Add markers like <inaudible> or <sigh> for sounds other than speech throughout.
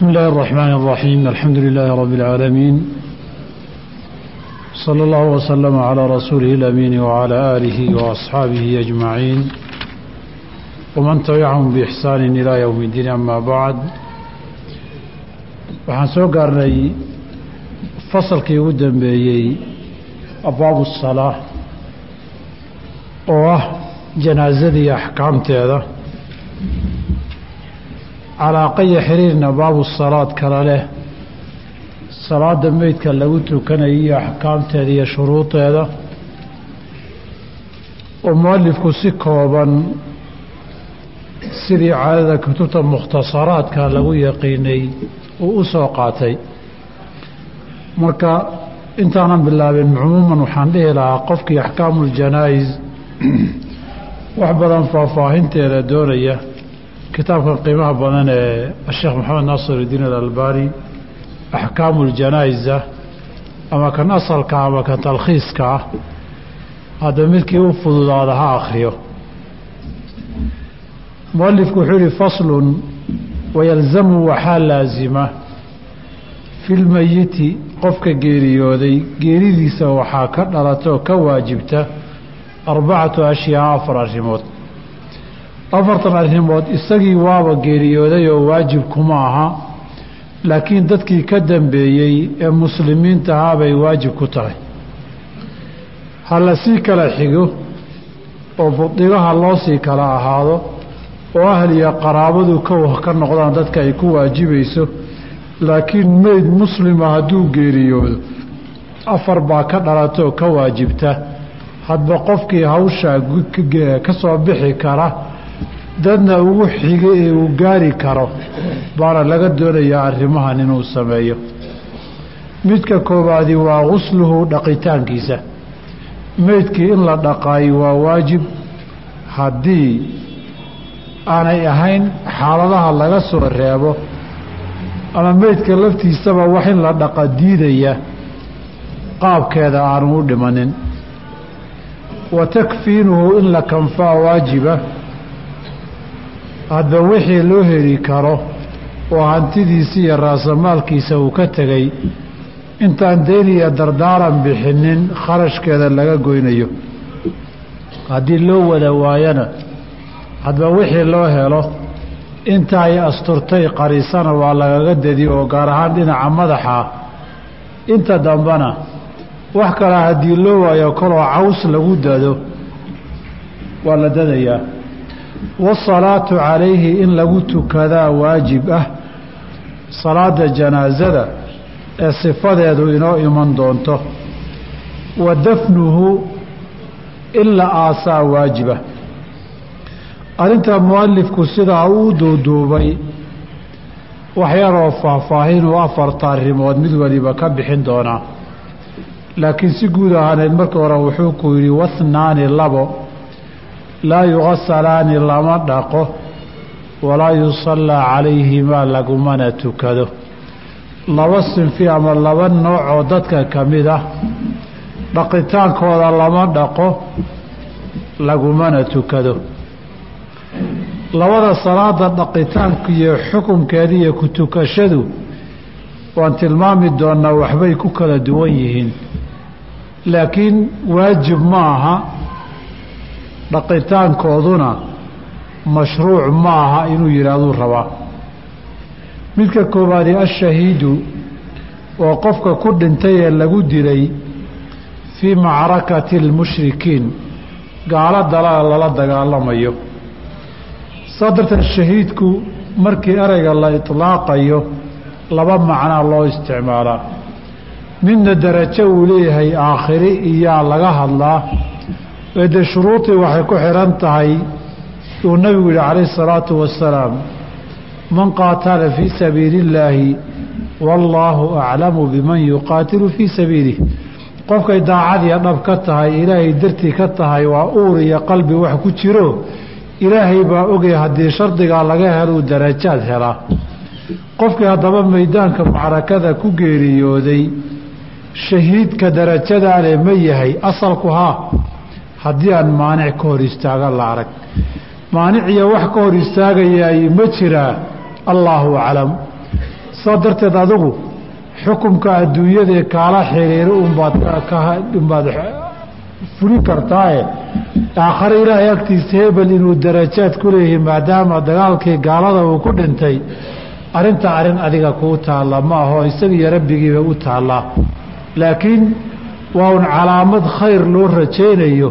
بسم الله الرحمن الرحيم الحمد لله رب العالمين صلى الله وسلم على رسوله الأمين وعلى آله وأصحابه أجمعين ومن تبعهم بإحسان إلى يوم الدين أما بعد waxaan soo gaarnay fasalkii ugu dambeeyey abwaabu الsalaa oo ah janaasadii axkaamteeda calaaqaya xiriirna baabu salaad kale leh. Salaada meydka lagu tukanaya iyo axkaamteeda iyo shuruudeeda. Oo mualifku si kooban sidii caadada kutubta mukhtasaraadka lagu yaqiinay uu u soo qaatay. Marka intaanan bilaabin cumuuman waxaan dhihi lahaa qofkii axkaamu ljanaa'is <clears throat> wax badan faahfaahinteeda doonaya kitaabkan qiimaha badan ee asheekh maxamed naasir iddiin alalbani axkaamu ljanaa'isa ama kan asalka ama kan talkhiiska ah hadda midkii u fududaada ha akhriyo. Mualifku wuxuu yihi faslun wayalzamu waxaa laasima fi lmeyiti qofka geeriyooday geeridiisa waxaa ka dhalata oo ka waajibta arbacatu ashyaa afar arrimood afartan arrimood isagii waaba geeriyooday oo waajib kuma aha laakiin dadkii ka dambeeyey ee muslimiinta ahaa bay waajib ku tahay. Ha la sii kala xigo oo budigaha loo sii kala ahaado oo ahliya qaraabadu kow ka noqdaan dadka ay ku waajibayso laakiin meyd muslima hadduu geeriyoodo afar baa ka dhalatoo ka waajibta. Hadba qofkii hawshaa ka soo bixi kara dadna ugu xiga ee uu gaari karo baana laga doonayaa arrimahan inuu sameeyo. Midka koowaadi waa gusluhu dhaqitaankiisa. Meydkii in la dhaqaayo waa waajib. Haddii aanay ahayn xaaladaha laga soo reebo ama meydka laftiisaba wax in la dhaqa diidaya qaabkeeda aanu u dhimanin. Wa takfiinuhu in la kanfaa waajiba hadba wixii loo heli karo oo hantidiisa iyo raasamaalkiisa uu ka tegay intaan dayn iyo dardaaran bixinin kharashkeeda laga goynayo. Haddii loo wada waayana hadba wixii loo helo inta ay asturtay qarisana waa lagaga dadi oo gaar ahaan dhinaca madaxa. Inta dambena wax kale haddii loo waayo koloo caws lagu dado waa la dadayaa wasalaatu calayhi in lagu tukadaa waajib ah salaada janaasada ee sifadeedu inoo iman doonto wa dafnuhu in la aasaa waajiba arrinta mualifku sidaa uu duuduubay wax yaroo faahfaahinuu afarta arrimood mid waliba ka bixin doonaa laakiin si guud ahaaneed marka hore wuxuu ku yidhi wahnaani labo laa yugasalaani lama dhaqo walaa yusallaa calayhimaa lagumana tukado. Laba sinfi ama laba noocoo dadka ka mid ah dhaqitaankooda lama dhaqo lagumana tukado. Labada salaada dhaqitaanku iyo xukunkeeda iyo ku tukashadu waan tilmaami doonnaa waxbay ku kala duwan yihiin. Laakiin waajib ma aha dhaqitaankooduna mashruuc ma aha inuu yidhaahduu rabaa midka koowaadi ashahiidu oo qofka ku dhintay ee lagu dilay fii macrakati almushrikiin gaalo dalala lala dagaalamayo. Saa darteed shahiidku markii ereyga la itlaaqayo laba macnaa loo isticmaalaa. Midna darajo uu leeyahay aakhiri iyaa laga hadlaa dee shuruudii waxay ku xidhan tahay uu nabigu yihi calayhi isalaatu wasalaam man qaatala fii sabiili illaahi wallaahu aclamu biman yuqaatilu fii sabiilih qofkay daacadiya dhab ka tahay ilaahay dartii ka tahay waa uur iyo qalbi wax ku jiro ilaahay baa ogay haddii shardigaa laga heluu darajaad helaa qofkii haddaba maydaanka macrakada ku geeriyooday shahiidka darajadaale ma yahay asalku haa haddii aan maanic ka hor istaaga la arag. Maaniciyo wax ka hor istaagayaay ma jiraa allaahu aclam. Saa darteed adigu xukumka adduunyadae kaala xiriiro unbaad unbaad fulin kartaaye. Aakhare ilaahay agtiisa hebel inuu darajaad ku leeyahay maadaama dagaalkii gaalada uu ku dhintay. Arrinta arrin adiga kuu taalla ma aho isagiiyo rabbigiiba u taallaa laakiin waa un calaamad khayr loo rajaynayo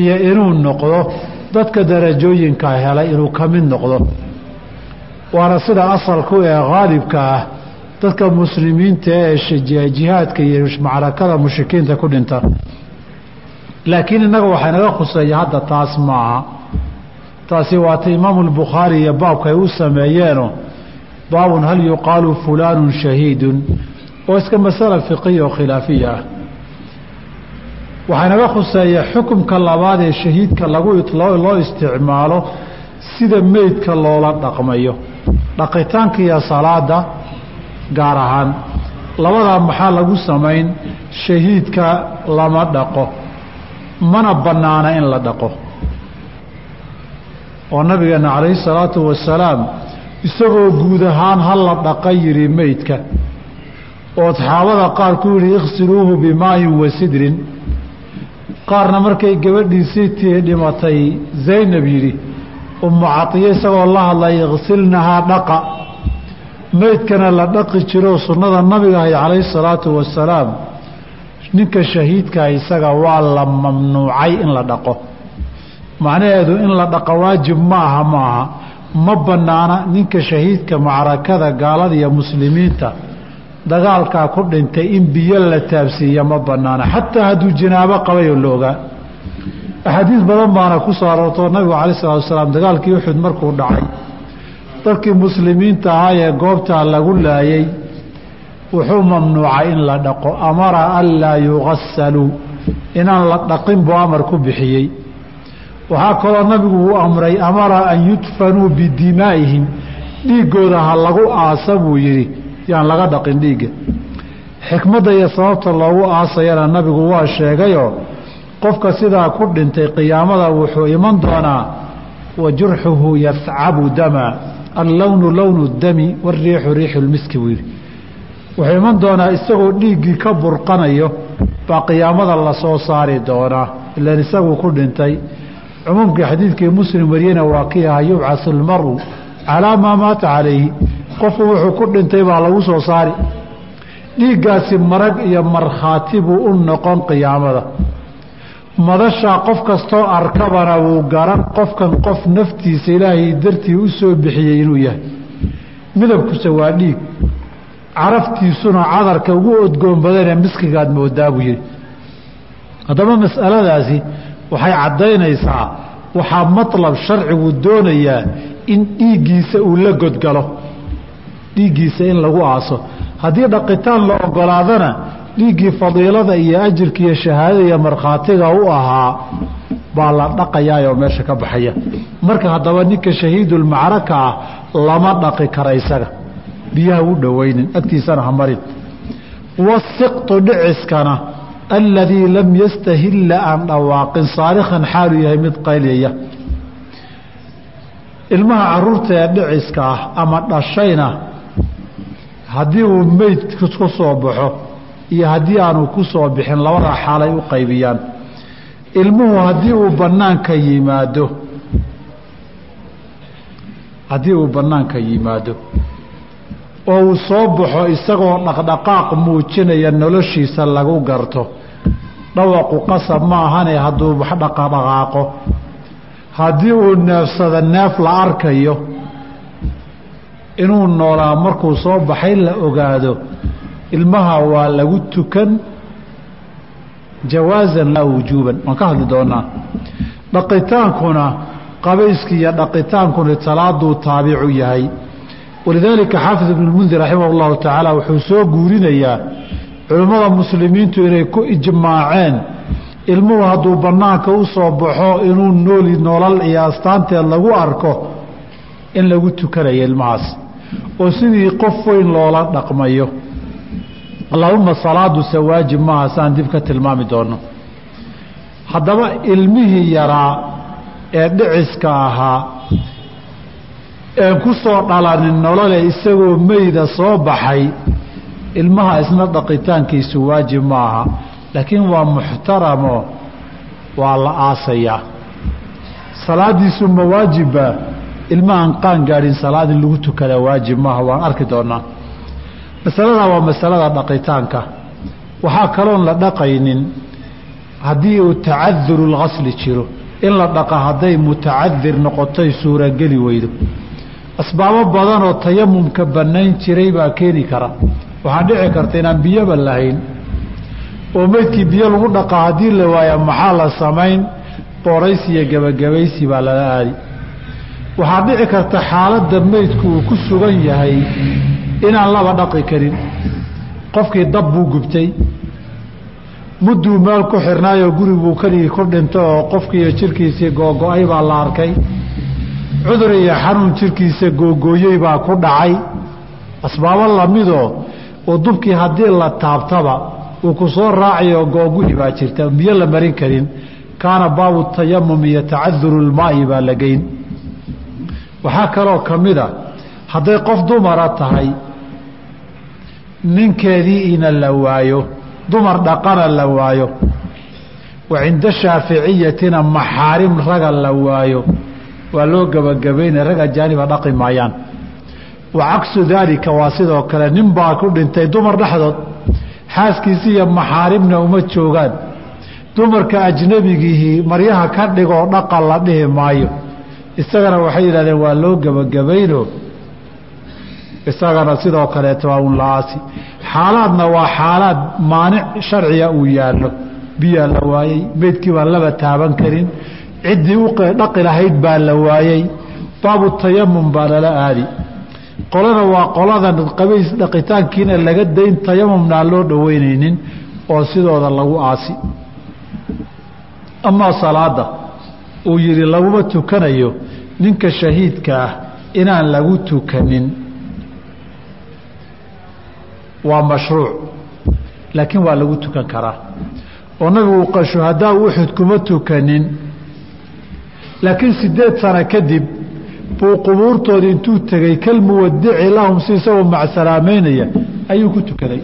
iyo inuu noqdo dadka darajooyinka helay inuu ka mid noqdo. Waana sida asalku ee haalibka ah dadka muslimiinta ee jihaadka iyo macrakada mushrikiinta ku dhinta. Laakiin innaga waxaa naga khuseeya hadda taas maaha. Taasi waata imaamu lbukhaari iyo baabka ay u sameeyeeno. Baabun hal yuqaalu fulaanu shahiidun oo iska masala fiqiya oo khilaafiya ah waxaa naga khuseeya xukumka labaad ee shahiidka lagu loo isticmaalo sida meydka loola dhaqmayo. Dhaqitaanka iyo salaada gaar ahaan. Labadaa maxaa lagu samayn? Shahiidka lama dhaqo mana bannaana in la dhaqo. Oo nabigeena calayhi salaatu wasalaam isagoo guud ahaan ha la dhaqa yidhi meydka. Oo saxaabada qaar ku yidhi ikhsiluuhu bimaayin wa sidrin qaarna markay gabadhiisii tii dhimatay zaynab yidhi ummu catiye isagoo la hadlay ikhsilnahaa dhaqa. Meydkana la dhaqi jiroo sunnada nabiga ahay calayhi salaatu wasalaam ninka shahiidkaa isaga waa la mamnuucay in la dhaqo. Macnaheedu in la dhaqo waajib ma aha ma aha. Ma bannaana ninka shahiidka macrakada gaalada iyo muslimiinta dagaalkaa ku dhintay in biyo la taabsiiya ma bannaana. Xataa hadduu janaabo qabay oo la ogaa axaadiis badan baana ku soo aroortoo nabigu calai salatu wasalaam dagaalkii uxud markuu dhacay. Dadkii muslimiinta ahaa ee goobtaa lagu laayay wuxuu mamnuucay in la dhaqo. Amara an laa yugasaluu inaan la dhaqin buu amar ku bixiyey. Waxaa kaloo nabigu uu amray amara an yudfanuu bidimaa'ihim dhiiggooda ha lagu aasa buu yidhi yaan laga dhaqin dhiigga. Xikmadda iyo sababta loogu aasayana nabigu waa sheegayoo qofka sidaa ku dhintay qiyaamada wuxuu iman doonaa wa jurxuhu yascabu dama allownu lownu dami wariixu riixu lmiski buu yidhi. Wuxuu iman doonaa isagoo dhiiggii ka burqanayo baa qiyaamada la soo saari doonaa ilan isaguu ku dhintay. Cumuumkii xadiidkii muslim wariyena waa kii ahaa yubcasu almaru calaa maa maata calayhi qofku wuxuu ku dhintay baa lagu soo saari. Dhiiggaasi marag iyo markhaati buu u noqon qiyaamada. Madashaa qof kastoo arkabana wuu garan qofkan qof naftiisa ilaahay dartii u soo bixiyey inuu yahay. Midabkuse waa dhiig. Caraftiisuna cadarka ugu odgoon badanee miskigaad moodaa buu yidhi. Haddaba mas'aladaasi waxay caddaynaysaa waxaa matlab sharcigu doonayaa in dhiiggiisa uu la godgalo. Dhiiggiisa in lagu aaso. Haddii dhaqitaan la ogolaadana dhiiggii fadiilada iyo ajirka iyo shahaadada iyo markhaatiga u ahaa baa la dhaqayaayoo meesha ka baxaya. Marka haddaba ninka shahiidulmacraka ah lama dhaqi kara isaga. Biyaha u dhowaynin agtiisana ha marin. Wasiqtu dhiciskana alladii lam yastahilla aan dhawaaqin saarikhan xaaluu yahay mid qayliyaya ilmaha carruurta ee dhiciska ah ama dhashayna haddii uu meyd ku soo baxo iyo haddii aanu ku soo bixin labadaa xaalay u qaybiyaan. Ilmuhu haddii uu bannaanka yimaado haddii uu bannaanka yimaado oo uu soo baxo isagoo dhaqdhaqaaq muujinaya noloshiisa lagu garto dhawaqu qasab ma ahane hadduu wax haddii uu neefsada neef la arkayo inuu noolaa markuu soo baxay la ogaado ilmaha waa lagu tukan jawaasan laa wujuuban. Waan ka hadli doonaa? Dhaqitaankuna qabayski iyo dhaqitaankuna salaaduu taabicu yahay. Walidaalika xaafid ibnu lmundir raximah llahu tacaala wuxuu soo guurinayaa culimmada muslimiintu inay ku ijmaaceen ilmuhu hadduu bannaanka u soo baxo inuu nooli nolol iyo astaanteed lagu arko in lagu tukanayo ilmahaas. Oo sidii qof weyn loola dhaqmayo. Allahuma salaaduse waajib maaha saan dib ka tilmaami doono haddaba ilmihii yaraa ee dhiciska ahaa een ku soo dhalanin nolole isagoo meyda soo baxay ilmaha isna dhaqitaankiisu waajib maaha laakiin waa muxtaramo waa la aasayaa salaadiisu ma waajiba ilmahaan qaan gaadhin salaad in lagu tukada waajib maaha waan arki doonaa. Masaladaa waa masalada dhaqitaanka. Waxaa kaloon la dhaqaynin haddii uu tacaduru lgasli jiro. In la dhaqa hadday mutacadir noqotoy suurageli weydo. Asbaabo badanoo tayamumka bannayn jiray baa keeni kara. Waxaa dhici karta inaan biyoba lahayn oo meydkii biyo lagu dhaqa haddii la waaya maxaa la samayn? Booraysi iyo gebagabaysi baa lala aadi. Waxaa dhici karta xaaladda meydku uu ku sugan yahay inaan laba dhaqi karin. Qofkii dab buu gubtay. Mudduu meel ku xirnaayoo guribuu keligii ku dhinto oo qofkiiyo jirkiisii googo-ay baa la arkay. Cudur iyo xanuun jirkiisa googooyey baa ku dhacay. Asbaabo lamidoo oo dubkii haddii la taabtaba uu ku soo raacayo googuhi baa jirta biyo la marin karin kaana baabu tayamum iyo tacaduru lmaa'i baa la geyn. Waxaa kaloo ka mid a hadday qof dumara tahay ninkeediina la waayo dumar dhaqana la waayo wa cinda shaaficiyatina maxaarim raga la waayo waa loo gebagabaynaya rag ajaaniba dhaqi maayaan. Wa caksu daalika waa sidoo kale nin baa ku dhintay dumar dhexdood xaaskiisi iyo maxaarimna uma joogaan. Dumarka ajnabigihii maryaha ka dhigoo dhaqa la dhihi maayo. Isagana waxay yidhahdeen waa loo gebagabayno isagana sidoo kaleeto waa un la-aasi xaalaadna waa xaalaad maanic sharciga uu yaallo. Biyaa la waayey meydkii baan laba taaban karin ciddii u dhaqi lahayd baa la waayey baabu tayamum baa lala aadi qolana waa qoladan qabays dhaqitaankiina laga dayn tayamumna aan loo dhoweynaynin oo sidooda lagu aasi. Amaa salaada uu yidhi laguma tukanayo ninka shahiidka ah inaan lagu tukanin. Waa mashruuc laakiin waa lagu tukan karaa. Oo nabigu shuhadaa uxud kuma tukanin. Laakiin sideed sano kadib buu qubuurtoodii intuu tegey kalmuwadici lahum si isagoo macsalaameynaya ayuu ku tukaday.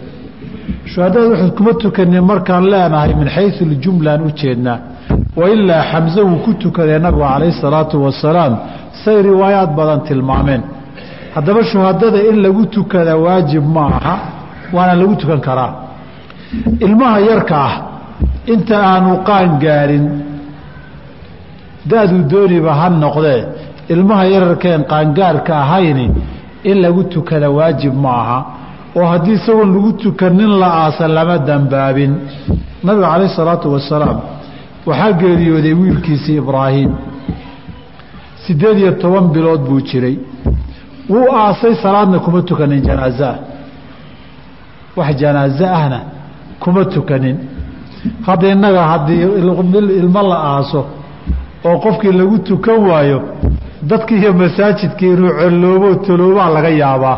Shuhadada uxud kuma tukanin markaan leenahay min xayu ljumlaan u jeednaa. Wailaa xamse wuu ku tukaday nabigu calayhi salaatu wasalaam say riwaayaad badan tilmaameen. Haddaba shuhadada in lagu tukada waajib ma aha waana lagu tukan karaa. Ilmaha yarka ah inta aanu qaan gaarin da-duu dooniba ha noqdee ilmaha yararkeen qaangaarka ahayni in lagu tukada waajib ma aha oo haddii isagoon lagu tukanin la aasa lama dambaabin. Nabiga calayh isalaatu wasalaam waxaa geeriyooday wiilkiisii ibraahim. Siddeed iyo toban bilood buu jiray. Wuu aasay salaadna kuma tukanin janaazaah wax janaaze ahna kuma tukanin hadda innaga haddii ilmo la aaso oo qofkii lagu tukan waayo dadkii iyo masaajidkii inuu colloobo toloobaa laga yaabaa.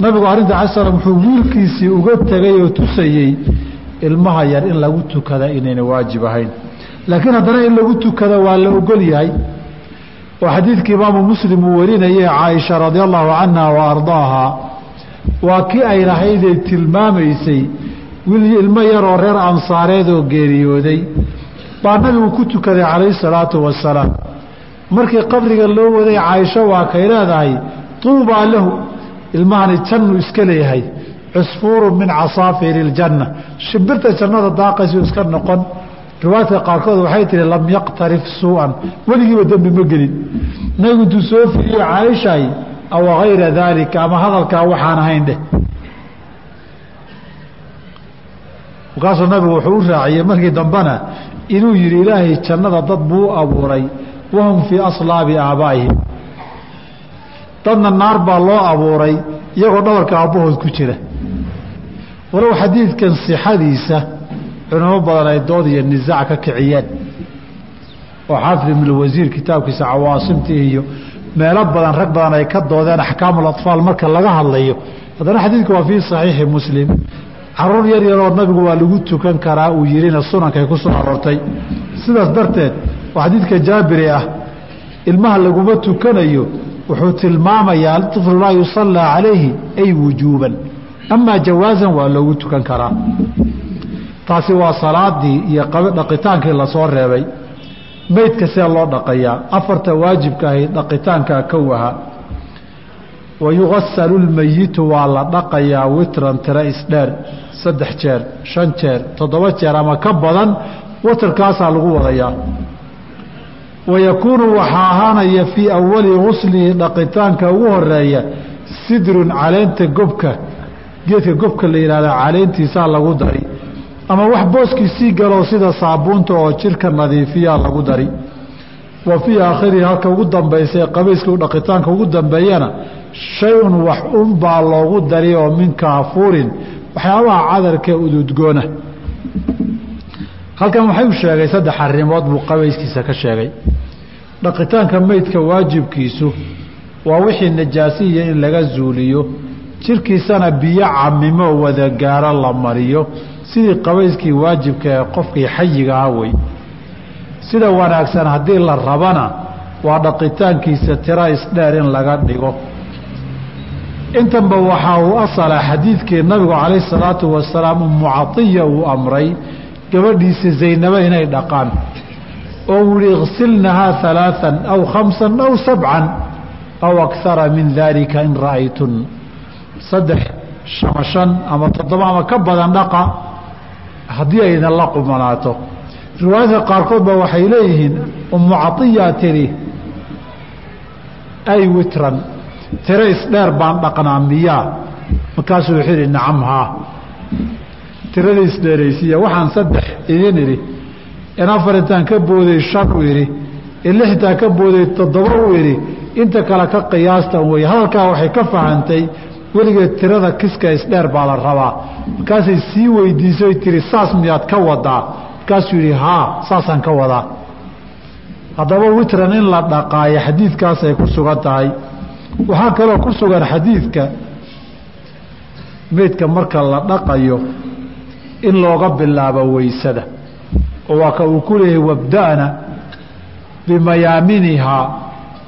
Nabigu arrinta slam wuxuu wiilkiisii uga tegay oo tusayey ilmaha yar in lagu tukada inayna waajib ahayn. Laakiin haddana in lagu tukada waa la ogol yahay. Oo xadiidkii imaamu muslim uu warinayay caaisha radi allahu canha wa ardaaha. Waa kii ay lahayday tilmaamaysay wiil ilmo yaroo reer ansaareed oo geeriyooday baa nabigu ku tukaday calayhi salaatu wasalaam markii qabriga loo waday caaisho waa kay leedahay tuubaa lahu. Ilmahani jannu iska leeyahay. Cusfuurun min casaafiri iljanna shimbirta jannada daaqaysu iska noqon. Riwaayadka qaarkood waxay tihi lam yaqtarif suu-an weligiiba dembi ma gelin. Nabigu intuu soo fiiriye caaishay aw hayra daalika? Ama hadalkaa waxaan ahayn dheh. Markaasuu nabigu wuxuu u raaciyey markii dambena inuu yidhi ilaahay jannada dad buu u abuuray. Wahum fii aslaabi aabbaa'ihim dadna naar baa loo abuuray iyagoo dhabarka aabbahood ku jira. Walow xadiidkan sixadiisa culimo badan ay dood iyo nisaac ka kiciyeen. Oo xaafid ibnulwasiir kitaabkiisa cawaasimtii iyo meelo badan rag badan ay ka doodeen axkaamul atfaal marka laga hadlayo. Haddana xadiidku waa fii saxiixi muslim carruur yar yaroo nabigu waa lagu tukan karaa uu yihina sunankay ku soo aroortay. Sidaas darteed oo xadiidka jaabiri ah ilmaha laguma tukanayo wuxuu tilmaamayaa طiflu laa yusallaa calayhi ay wujuuban. Amaa jawaasan waa loogu tukan karaa. Taasi waa salaadii iyo dhaqitaankii la soo reebay. Meydka see loo dhaqayaa. Afarta waajibka ahayd dhaqitaankaa kow ahaa wa yugasalu lmayitu waa la dhaqayaa witran tira isdheer saddex jeer shan jeer toddoba jeer ama ka badan watarkaasaa lagu wadayaa wa yakuunu waxaa ahaanaya fii awali guslihi dhaqitaanka ugu horreeya sidrun caleenta gobka geedka gobka la yihahda caleentiisaa lagu dari ama wax booskiisii galoo sida saabuunta oo jirka nadiifiyaa lagu dari wa fii aakhirihi halka ugu dambaysa ee qabayska dhaqitaanka ugu dambeeyana shay-un wax unbaa loogu dari oo min kaafuurin. Waxyaabaha cadarkee ududgoona. Halkan waxay u sheegay saddex arrimood buu qabayskiisa ka sheegay. Dhaqitaanka meydka waajibkiisu waa wixii najaasihiya in laga zuuliyo. Jirkiisana biyo camimo wada gaaro la mariyo. Sidii qabayskii waajibka ee qofkii xayiga ah wey. Sida wanaagsan haddii la rabana waa dhaqitaankiisa tira isdheer in laga dhigo intanba waxaa uu asala xadiidkii nabigu calayh salaatu wasalaam umu caiya uu amray gabadhiisa zaynabo inay dhaqaan. Oo uu yihi iksilnahaa alaaan aw khamsan aw sabcan aw akara min daalika in ra'aytun. Saddex ama shan ama toddoba ama ka badan dhaqa haddii aydan la qumanaato. Riwaayadka qaarkood waxay leeyihiin umu tiri ay witran tiro isdheer baan dhaqnaa miyaa markaasuu wuxuu yidhi nacam haa tirada isdheeraysiiya waxaan saddex idin idhi. In afar intaan ka booday shan u idhi in lix intaan ka booday toddoba u idhi inta kale ka qiyaastan weeye. Hadalkaa waxay ka fahantay weligeed tirada kiska isdheer baa la rabaa. Markaasay sii weydiisay tiri saas miyaad ka wadaa? Markaasuu yidhi haa saasaan ka wadaa. Haddaba witran in la dhaqaayo xadiidkaasay ku sugan tahay waxaa kaloo ku sugan xadiidka meydka marka la dhaqayo in looga bilaabo weysada. Oo waa uu ku leeyahay wabda'na bimayaaminihaa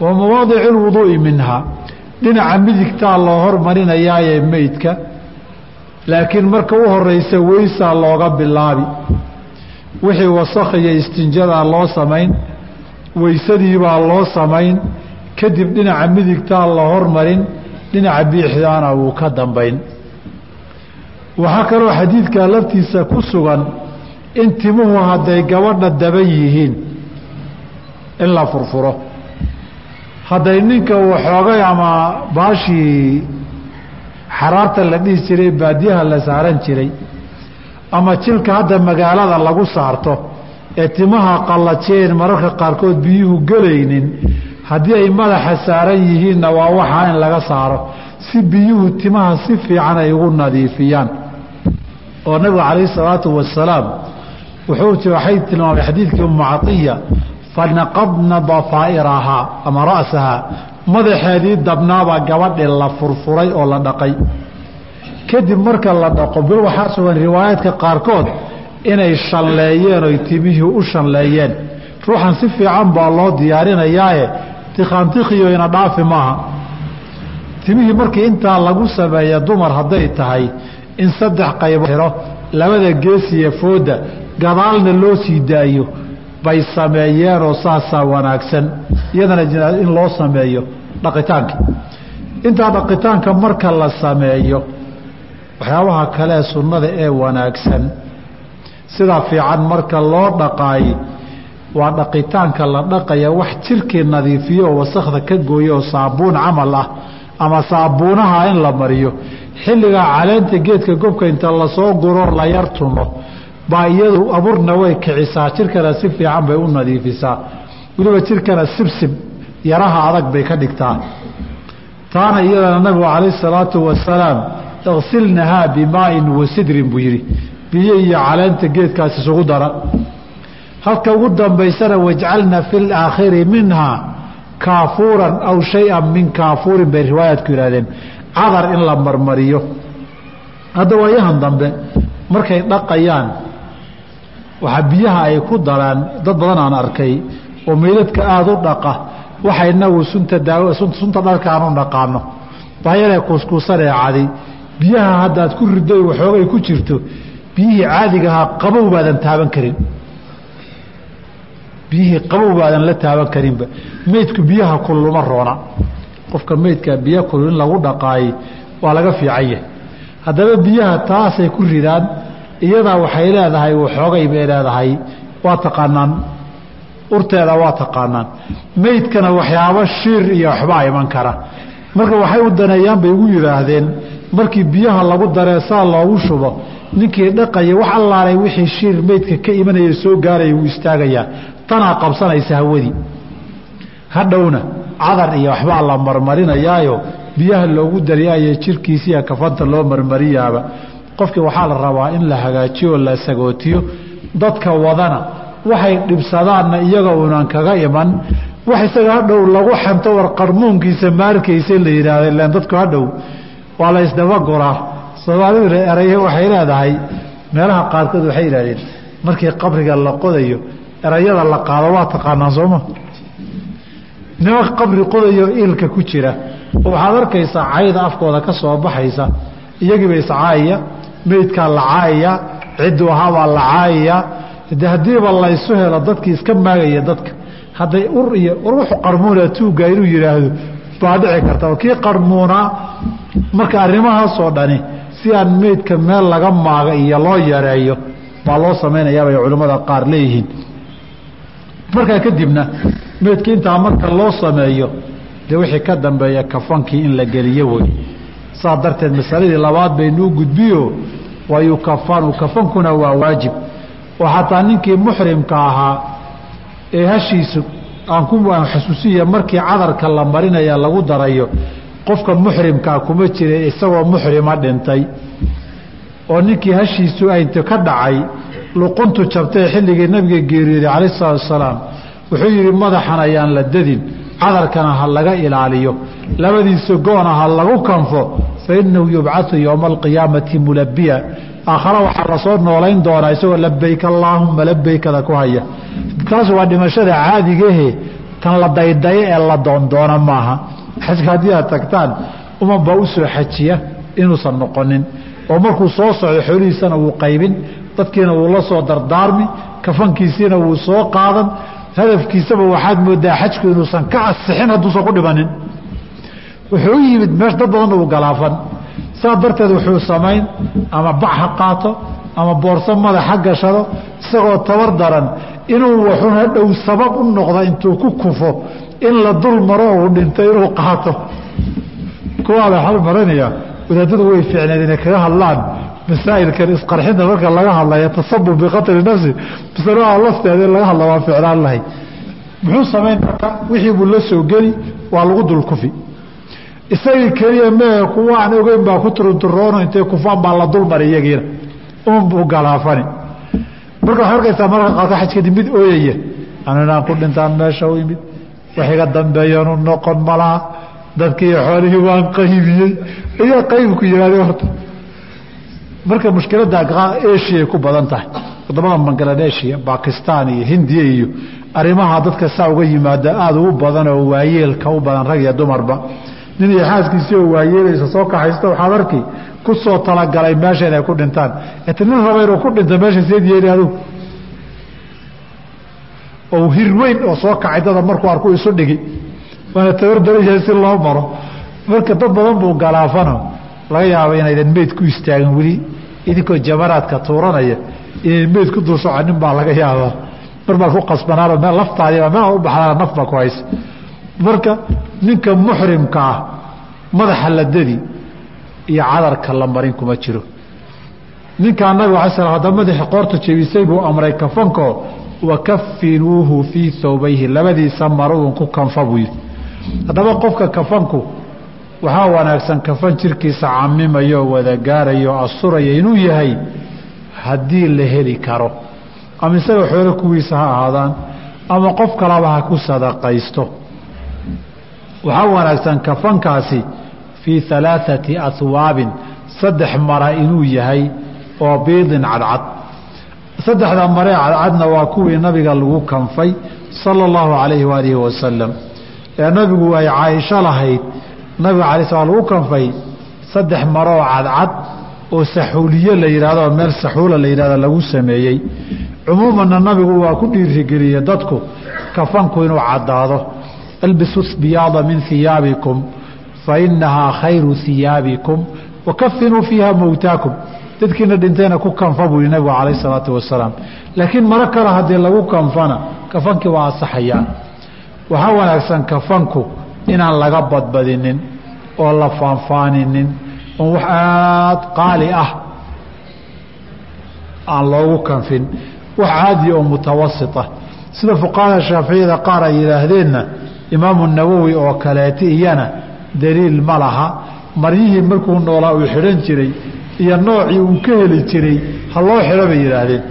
wa mawaadici lwuduu'i minhaa dhinaca midigtaa loo hormarinayaaye meydka laakiin marka u horeysa weysaa looga bilaabi. Wixii wasakh iyo istinjadaa loo samayn weysadiibaa loo samayn kadib dhinaca midigtaa la hormarin dhinaca biixdaana wuu ka dambayn. Waxaa kaloo xadiidkaa laftiisa ku sugan in timuhu hadday gabadha daban yihiin in la furfuro. Hadday ninka waxoogay ama baashii xaraarta la dhihi jiray baadiyaha la saaran jiray ama jilka hadda magaalada lagu saarto ee timaha qallajeen mararka qaarkood biyuhu gelaynin haddii ay madaxa saaran yihiinna waa waxaa in laga saaro. Si biyuhu timaha si fiican ay ugu nadiifiyaan. Oo nabigu calayhi salaatu wasalaam wuxuu waxay tilmaamay xadiidkii caiya fanaqadna dafaa'irahaa ama ra'sahaa madaxeedii dabnaabaa gabadhii la furfuray oo la dhaqay. Kadib marka la dhaqo bil waxaa sugan riwaayaadka qaarkood inay shanleeyeen oy timihii u shanleeyeen. Ruuxan si fiican baa loo diyaarinayaaye tikhaantikhiyo ina dhaafi maaha. Timihii markii intaa lagu sameeya dumar hadday tahay in saddex qaybo xiro labada geesiya fooda gadaalna loo sii daayo bay sameeyeenoo saasaa wanaagsan. Iyadana in loo sameeyo dhaqitaanka. Intaa dhaqitaanka marka la sameeyo waxyaabaha kalee sunnada ee wanaagsan sidaa fiican marka loo dhaqaaye waa dhaqitaanka la dhaqaya wax jirkii nadiifiyo oo wasakda ka gooyo oo saabuun camal ah ama saabuunaha in la mariyo. Xilligaa caleenta geedka gobka inta la soo guro la yar tumo baa iyadu abuurna way kicisaa. Jirkana si fiican bay u nadiifisaa. Weliba jirkana sibsib yaraha adag bay ka dhigtaa. Taana iyadana nabigu calayh salaatu wasalaam iksilnahaa bimaain wa sidrin buu yidhi. Biyo iyo caleenta geedkaas isugu dara halka ugu dambaysana wajcalna fi laakhiri minhaa kaafuuran aw shay-an min kaafuurin bay riwaayaadku yidhahdeen cadar in la marmariyo. Hadda waayahan dambe markay dhaqayaan waxaa biyaha ay ku daraan dad badan aan arkay oo meydadka aada u dhaqa waxa inagu sunta daawo sunta dharkaanu naqaano baayaree kuuskuusanee cadi. Biyaha haddaad ku riday waxoogay ku jirto biyihii caadigahaa qabow baadan taaban karin biyihii qabow baadan la taaban karinba. Meydku biyaha kululuma roona. Qofka meydkaa biyo kulul in lagu dhaqaayey waa laga fiican yahay. Haddaba biyaha taasay ku ridaan iyadaa waxay leedahay waxoogay bay leedahay. Waa taqaanaan. Urteeda waa taqaanaan. Meydkana waxyaabo shiir iyo waxbaa iman kara. Marka waxay u daneeyaan bay ugu yidhaahdeen markii biyaha lagu daree saa loogu shubo ninkii dhaqaya wax allaalay wixii shiir meydka ka imanaya soo gaaraya wuu istaagayaa tanaa qabsanaysa hawadii hadhowna cadar iyo waxbaa la marmarinayaayo biyaha loogu dariyaayo jirkiisiiya kafanta loo marmariyaaba. Qofkii waxaa la rabaa in la hagaajiyo la sagootiyo. Dadka wadana waxay dhibsadaanna iyaga unan kaga iman. Wax isaga hadhow lagu xanto war qarmuunkiisa maarkaysa la yidhaahda ilaan dadku hadhow waa la isdabaguraa soomaaliduna eraye waxay leedahay meelaha qaarkood waxay yidhahdeen markii qabriga la qodayo erayada la qaado waa taqaanaan sooma nimanka qabri qodayo ilka ku jira. Waxaad arkaysaa cayda afkooda ka soo baxaysa iyagiiba iscaayaya meydkaa la caayaya cidduu ahaabaa la caayaya haddiiba laysu helo dadkii iska maagaya dadka. Hadday ur iyo ruuxu qarmuuna tuugga inuu yidhaahdo baa dhici karta. Kii qarmuunaa marka arrimahaasoo dhani si aan meydka meel laga maaga iyo loo yareeyo baa loo samaynayaabay culimmada qaar leeyihiin markaa kadibna meydka intaa marka loo sameeyo dee wixii ka dambeeya kafankii in la geliyo wey saa darteed masaladii labaad baynuu gudbiyo wayukafanu kafankuna waa waajib. Oo xataa ninkii muxrimka ahaa ee hashiisu aan ku xasuusiya markii cadarka la marinaya lagu darayo qofka muxrimkaa kuma jira isagoo muxrima dhintay. Oo ninkii hashiisu aynta ka dhacay luquntu jabtay xilligii nabiga geeriyooday calayh salaatu wasalaam. Wuxuu yidhi madaxan ayaan la dadin cadarkana ha laga ilaaliyo. Labadiisa goona ha lagu kanfo. Fa innahu yubcatu yowma alqiyaamati mulabiya aakhare waxaa la soo noolayn doonaa isagoo labayk allaahuma labaykada ku haya. Taas waa dhimashada caadigahe tan la daydayo ee la doondoona maaha. Xajka haddii aad tagtaan umanbaa u soo xajiya inuusan noqonin. Oo markuu soo socdo xoolihiisana wuu qaybin dadkiina wuu la soo dardaarmi kafankiisiina wuu soo qaadan hadafkiisaba waxaad moodaa xajku inuusan ka asixin hadduusan ku dhimanin wuxuu u yimid meesh dad badanna uu galaafan. Saa darteed wuxuu samayn ama bac ha qaato ama boorso madaxa gashado isagoo tabar daran inuu wuxuun hadhow sabab u noqda intuu ku kufo in la dul maro uu dhinto inuu qaato. Kuwaa la xal marinaya wadaadadu way fiicneed inay kaga hadlaan masaa'ilkan isqarxinta marka laga hadlaya tasabub biqatli nafsi masalada lafteeda laga hadla waa ficlaan lahay. Muxuu samayn marka wixii buu la soo geli waa lagu dul kufi. Isagii keliya mee kuwa aan ogeyn baa ku turunturoono intay kufaan baa la dulmari iyagiina. Unbuu galaafani. Marka waxay arkaysaa marka qaarka xaj kadib mid ooyaya anu inaan ku dhintaan meesha u imid wax iga dambeeyanu noqon malaha dadkii xoolihii waan qaybiyey. Ayaa qaybku yihahdeen horta marka mushkiladda eshiya ku badan tahay. Wadamada bangaladeeshiya bakistan iyo hindiya iyo arrimaha dadka saa uga yimaada aada ugu badan oo waayeelka u badan rag iyo dumarba. Nin iyo xaaskiisii oo waayeelaysa soo kaxaysta waxaad arki ku soo talagalay meesha inay ku dhintaan. Et nin raba inuu ku dhinto meesha seed yeeli adugu oo hir weyn oo soo kacay dada markuu arku isu dhigi. Waana tabar daran yahay si loo maro. Marka dad badan buu galaafano laga yaabo inaydan meyd ku istaagin weli idinkoo jamaraadka tuuranaya inayn meyd ku dul soconin baa laga yaabaa mar baad ku qasbanaano meel laftaadiiba meel u baxdaana naf baa ku haysa marka ninka muxrimka ah madaxa la dadi iyo cadarka la marin kuma jiro. Ninkaa nabiga ala slam hadda madaxii qoorta jebisay buu amray kafanko wakafinuuhu fii thawbayhi labadiisa maruun ku kanfa buu yidhi. Haddaba qofka kafanku waxaa wanaagsan kafan jirkiisa camimayo wada gaarayo asuraya inuu yahay haddii la heli karo. Ama isaga xoolo kuwiisa ha ahaadaan ama qof kalaba ha ku sadaqaysto. Waxaa wanaagsan kafankaasi fii alaaثati ahwaabin saddex mara inuu yahay oo biidin cadcad. Saddexda maree cadcadna waa kuwii nabiga lagu kanfay sala اllahu alayhi waalihi wasalam ee nabigu ay caaisho lahayd nabiga alay sla lagu kanfay saddex maroo cadcad oo saxuuliye la yidhahdo meel saxuula la yidhahdo lagu sameeyey. Cumuumanna nabigu waa ku dhiirigeliyey dadku kafanku inuu caddaado. Ilbisu biyaada min hiyaabikum fa inahaa khayru hiyaabikum wakafinuu fiiha mowtaakum dadkiina dhintayna ku kanfa buu yihi nabigu calayh isalaatu wasalaam. Laakiin maro kale haddii lagu kanfana kafankii waa asaxayaa waxaa wanaagsan kafanku inaan laga badbadinin oo la faanfaaninin oon wax aada qaali ah aan loogu kanfin wax caadi oo mutawasita. Sida fuqahada shaaficiyada qaar ay yidhaahdeenna imaamu nawowi oo kaleeti iyana daliil ma laha. Maryihii markuu noolaa uu xidhan jiray iyo noocii uu ka heli jiray ha loo xidho bay yidhaahdeen.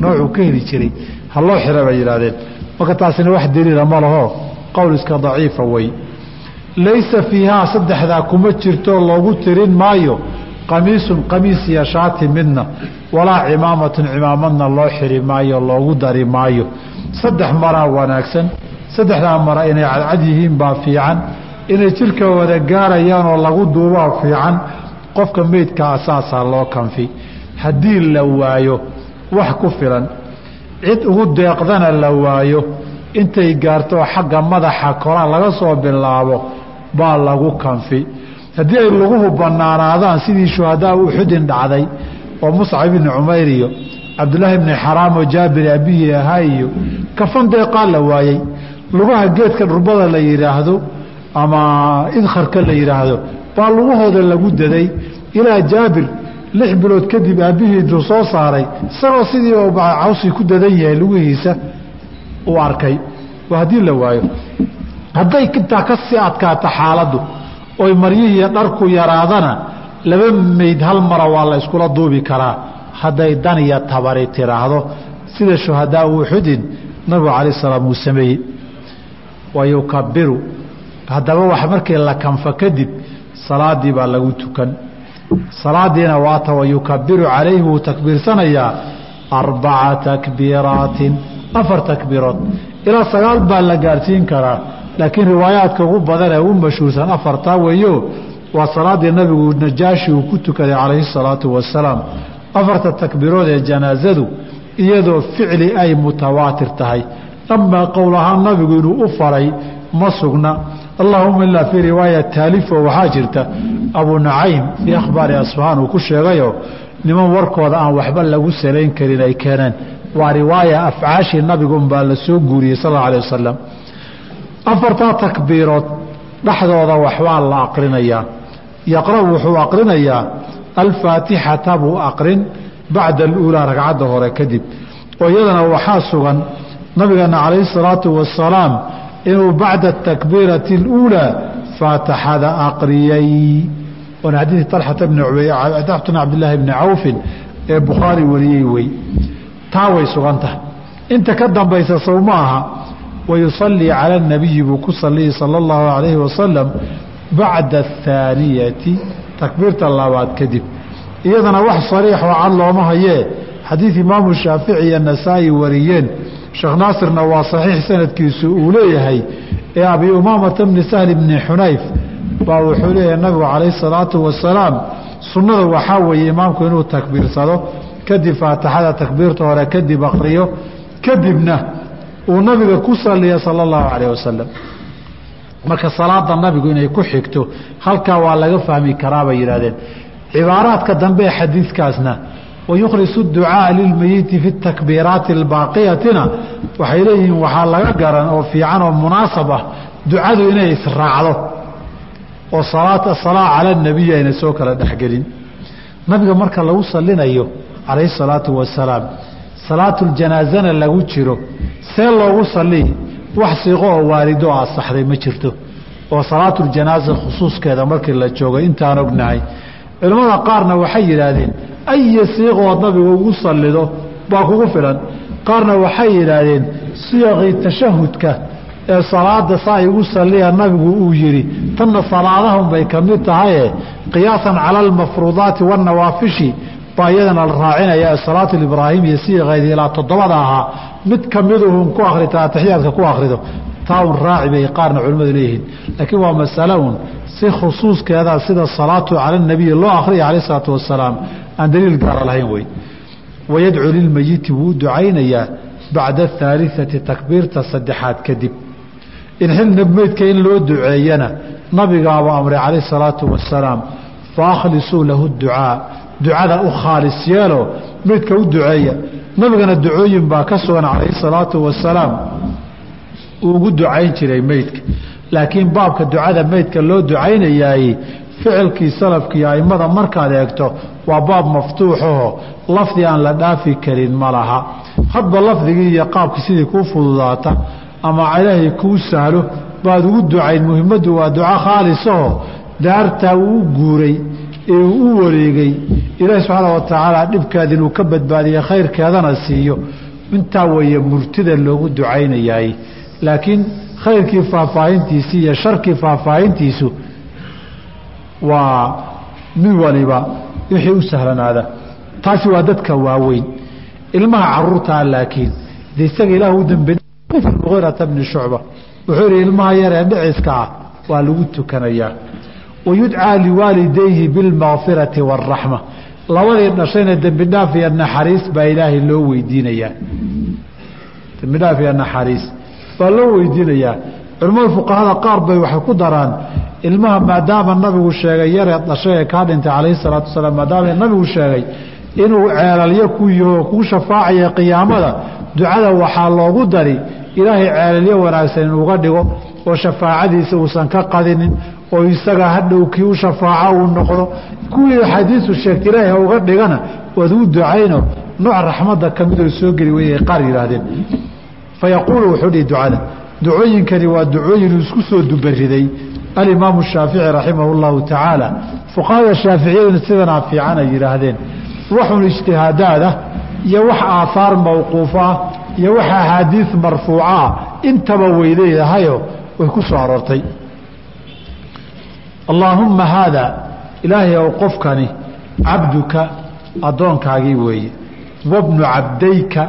Noocuu ka heli jiray ha loo xidho bay yidhaahdeen. Marka taasina wax daliila ma laho qowl iska daciifa wey. Laysa fiihaa saddexdaa kuma jirto loogu tirin maayo qamiisun qamiis iyo shaati midna walaa cimaamatun cimaamadna loo xiri maayo loogu dari maayo. Saddex maraa wanaagsan saddexdaa mara inay cadcad yihiin baa fiican inay jirka wada gaarayaan oo lagu duubaa fiican qofka meydka asaasaa loo kanfi. Haddii la waayo wax ku filan. Cid ugu deeqdana la waayo intay gaarto xagga madaxa koraa laga soo bilaabo baa lagu kanfi. Haddii ay laguhu bannaanaadaan sidii shuhadaa uxudin dhacday oo muscab ibni cumayr iyo cabdulaahi ibni xaraam oo jaabir aabihii ahaa iyo kafan deeqaa la waayey lugaha geedka dhurbada la yidhaahdo ama idkharka la yidhaahdo baa lugahooda lagu daday. Ilaa jaabir lix bilood kadib aabbihii soo saaray isagoo sidii cawsi ku dadan yahay lugihiisa uu arkay. Waa haddii la waayo hadday intaa ka sii adkaata xaaladdu oy maryihiiyo dharku yaraadana laba mayd hal mara waa la iskula duubi karaa. Hadday dan iyo tabari tiraahdo sida shuhadaa uxudin nabigu calaih salaam uu sameeyey. Wa yukabiru haddaba wax markii la kanfa kadib salaadii baa lagu tukan. Salaadiina waata wa yukabiru calayhi wuu takbiirsanayaa arbaca takbiiraatin afar takbiirood. Ilaa sagaal baa la gaadhsiin karaa. Laakiin riwaayaadka ugu badan ee u mashhuursan afartaa weeyo waa salaadii nabigu najaashi uu ku tukaday calayhi salaatu wasalaam afarta takbiirood ee janaasadu iyadoo ficli ay mutawaatir tahay. Amaa qowl ahaan nabigu inuu u faray ma sugna. Allahuma ilaa fii riwaaya taalifo waxaa jirta. Abu nacaym fii akhbaari asfahaan uu ku sheegayo niman warkooda aan waxba lagu salayn karin ay keeneen waa riwaaya afcaashii nabigunbaa la soo guuriyey sal alay wasalam afartaa takbiirood dhexdooda waxbaa la aqrinayaa. Yaqra' wuxuu aqrinayaa alfaatixata buu aqrin bacda aluulaa ragcadda hore kadib. Iyadana waxaa sugan nabigeena calayhi salaatu wasalaam inuu bacda takbiirati اluulaa faatixada aqriyey waana xadiidi alxata bni cabdilaahi bni cawfin ee bukhaari wariyey wey taa way sugan tahay. Inta ka dambaysa sow ma aha wayusallii cala اnabiyi buu ku saliyi sala اllahu alayhi wasalam bacda athaaniyati takbiirta labaad kadib. Iyadana wax sariix oo cad looma hayee xadiid imaamu shaafici iyo nasaa'i wariyeen. Sheekh naasirna waa saxiix sanadkiisu uu leeyahay. Ee abi umaamata bni sahli bni xunayf baa wuxuu leeyahay nabigu calayhi salaatu wasalaam sunnada waxaa weeye imaamku inuu takbiirsado kadib faatixada takbiirta hore kadib aqriyo kadibna uu nabiga ku saliya sala allahu calayh wasalam marka salaada nabigu inay ku xigto halkaa waa laga fahmi karaa bay cibaaraadka dambe ee xadiidkaasna wayukhlisu ducaa lilmeyiti fi takbiiraati albaaqiyatina waxay leeyihiin waxaa laga garan oo fiican oo munaasab ah ducadu inay israacdo oo salaa cala nabiy ayna soo kala dhexgelin nabiga marka lagu salinayo calayhi salaatu wasalaam salaatuljanaasana lagu jiro see loogu saliyi wax siiqo oo waalido oo asaxday ma jirto. Oo salaatuljanaasa khusuuskeeda markii la joogo intaan ognahay. Culimmada qaarna waxay yidhaahdeen aya siiqood nabigu ugu sallido baa kugu filan. Qaarna waxay yidhaahdeen siyaqii tashahudka ee salaada saa igu salliya nabigu uu yidhi tanna salaadahun bay ka mid tahaye qiyaasan cala almafruudaati wanawaafishi baa iyadana la raacinaya salaatu ibraahim iyo siiqeedii ilaa toddobada ahaa mid ka miduhun ku akhrita atixiyaadka ku akhrido taa un raaci bay qaarna culimmadu leeyihiin. Laakiin waa masale un si khusuuskeeda sida salaatu cala nabiyi loo akhriya calayh isalaatu wasalaam aan daliil gaara lahayn wey wayadcuu lilmeyiti wuu ducaynayaa bacda ahaaliati takbiirta saddexaad kadib. In xilna meydka in loo duceeyana nabigaaba amray calayh salaatu wasalaam fa akhlisuu lahu ducaa ducada u khaalis yeelo meydka u duceeya. Nabigana ducooyin baa ka sugan calayhi salaatu wasalaam. Uu ugu ducayn jiray meydka laakiin baabka ducada meydka loo ducaynayaay ficilkii salafkiiyo aimada markaad eegto waa baab maftuuxaho lafdi aan la dhaafi karin ma laha. Hadba lafdigii iyo qaabkii sidii kuu fududaata ama ilaahay kuu sahlo baad ugu ducayn. Muhimaddu waa duco khaalisaho daartaa uu guuray ee uu u wareegay. Ilaahi subxaana wa tacaala dhibkeeda inuu ka badbaadiye khayrkeedana siiyo. Intaa weeye murtida loogu ducaynayaay. Laakiin khayrkii faahfaahintiisii iyo sharkii faahfaahintiisu waa mid waliba wixii u sahlanaada. Taasi waa dadka waaweyn. Ilmaha caruurtaa laakiin de isaga ilaah u dambe muqirata bni shucba wuxuu yihi ilmaha yar ee dhiciska ah waa lagu tukanayaa wayudcaa liwaalidayhi bilmakfirati waaraxma labadii dhashayna dembi dhaaf iyo naxariis baa ilaahay loo weydiinayaa dembi iyo naxariis baa loo weydiinayaa culimmada fuqahada qaar bay waxay ku daraan ilmaha maadaama nabigu sheegay yaree dhashay ee kaa dhintay calayhi salaatu wasalaam maadaama nabigu sheegay inuu ceelalyo ku yaho kuu shafaacaya qiyaamada ducada waxaa loogu dari ilaahay ceelalyo wanaagsan inuuga dhigo oo shafaacadiisa uusan ka qadinin oo isaga hadhow kii u shafaaco uu noqdo. Kuwii axaadiisu sheegta ilaahay ha uga dhigana waad u ducayno. Nooc raxmadda ka midoo soo geli weyay qaar yidhaahdeen. Fa yaquulu wuxuu dhihi ducada ducooyinkani waa ducooyin isku soo dubariday. Alimaamu shaafici raximah اllahu tacaala fuqahada shaaficiyaduna sidanaa fiican ay yidhaahdeen. Waxun ijtihaadaad ah iyo wax aahaar mawquufa ah iyo wax axaadiis marfuuca ah intaba way leedahayo way ku soo aroortay allaahumma haada ilaahay ow qofkani cabduka addoonkaagii weeye. Wabnu cabdayka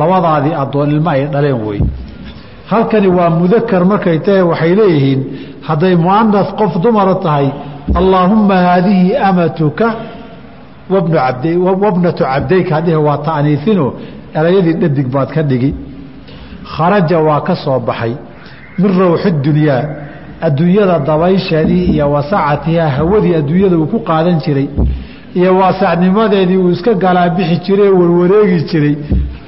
labadaadii addoon ilmo ay dhaleen weeye. Halkani waa mudakar markay tahay waxay leeyihiin hadday muanas qof dumara tahay allaahumma haadihi amatuka wabnatu cabdayka hadhihi waa ta'niisino erayadii dhadig baad ka dhigi. Kharaja waa ka soo baxay. Min rawxi dunyaa adduunyada dabaysheedii iyo wasacatihaa hawadii adduunyada uu ku qaadan jiray iyo waasacnimadeedii uu iska galaabixi jiray ee warwareegi jiray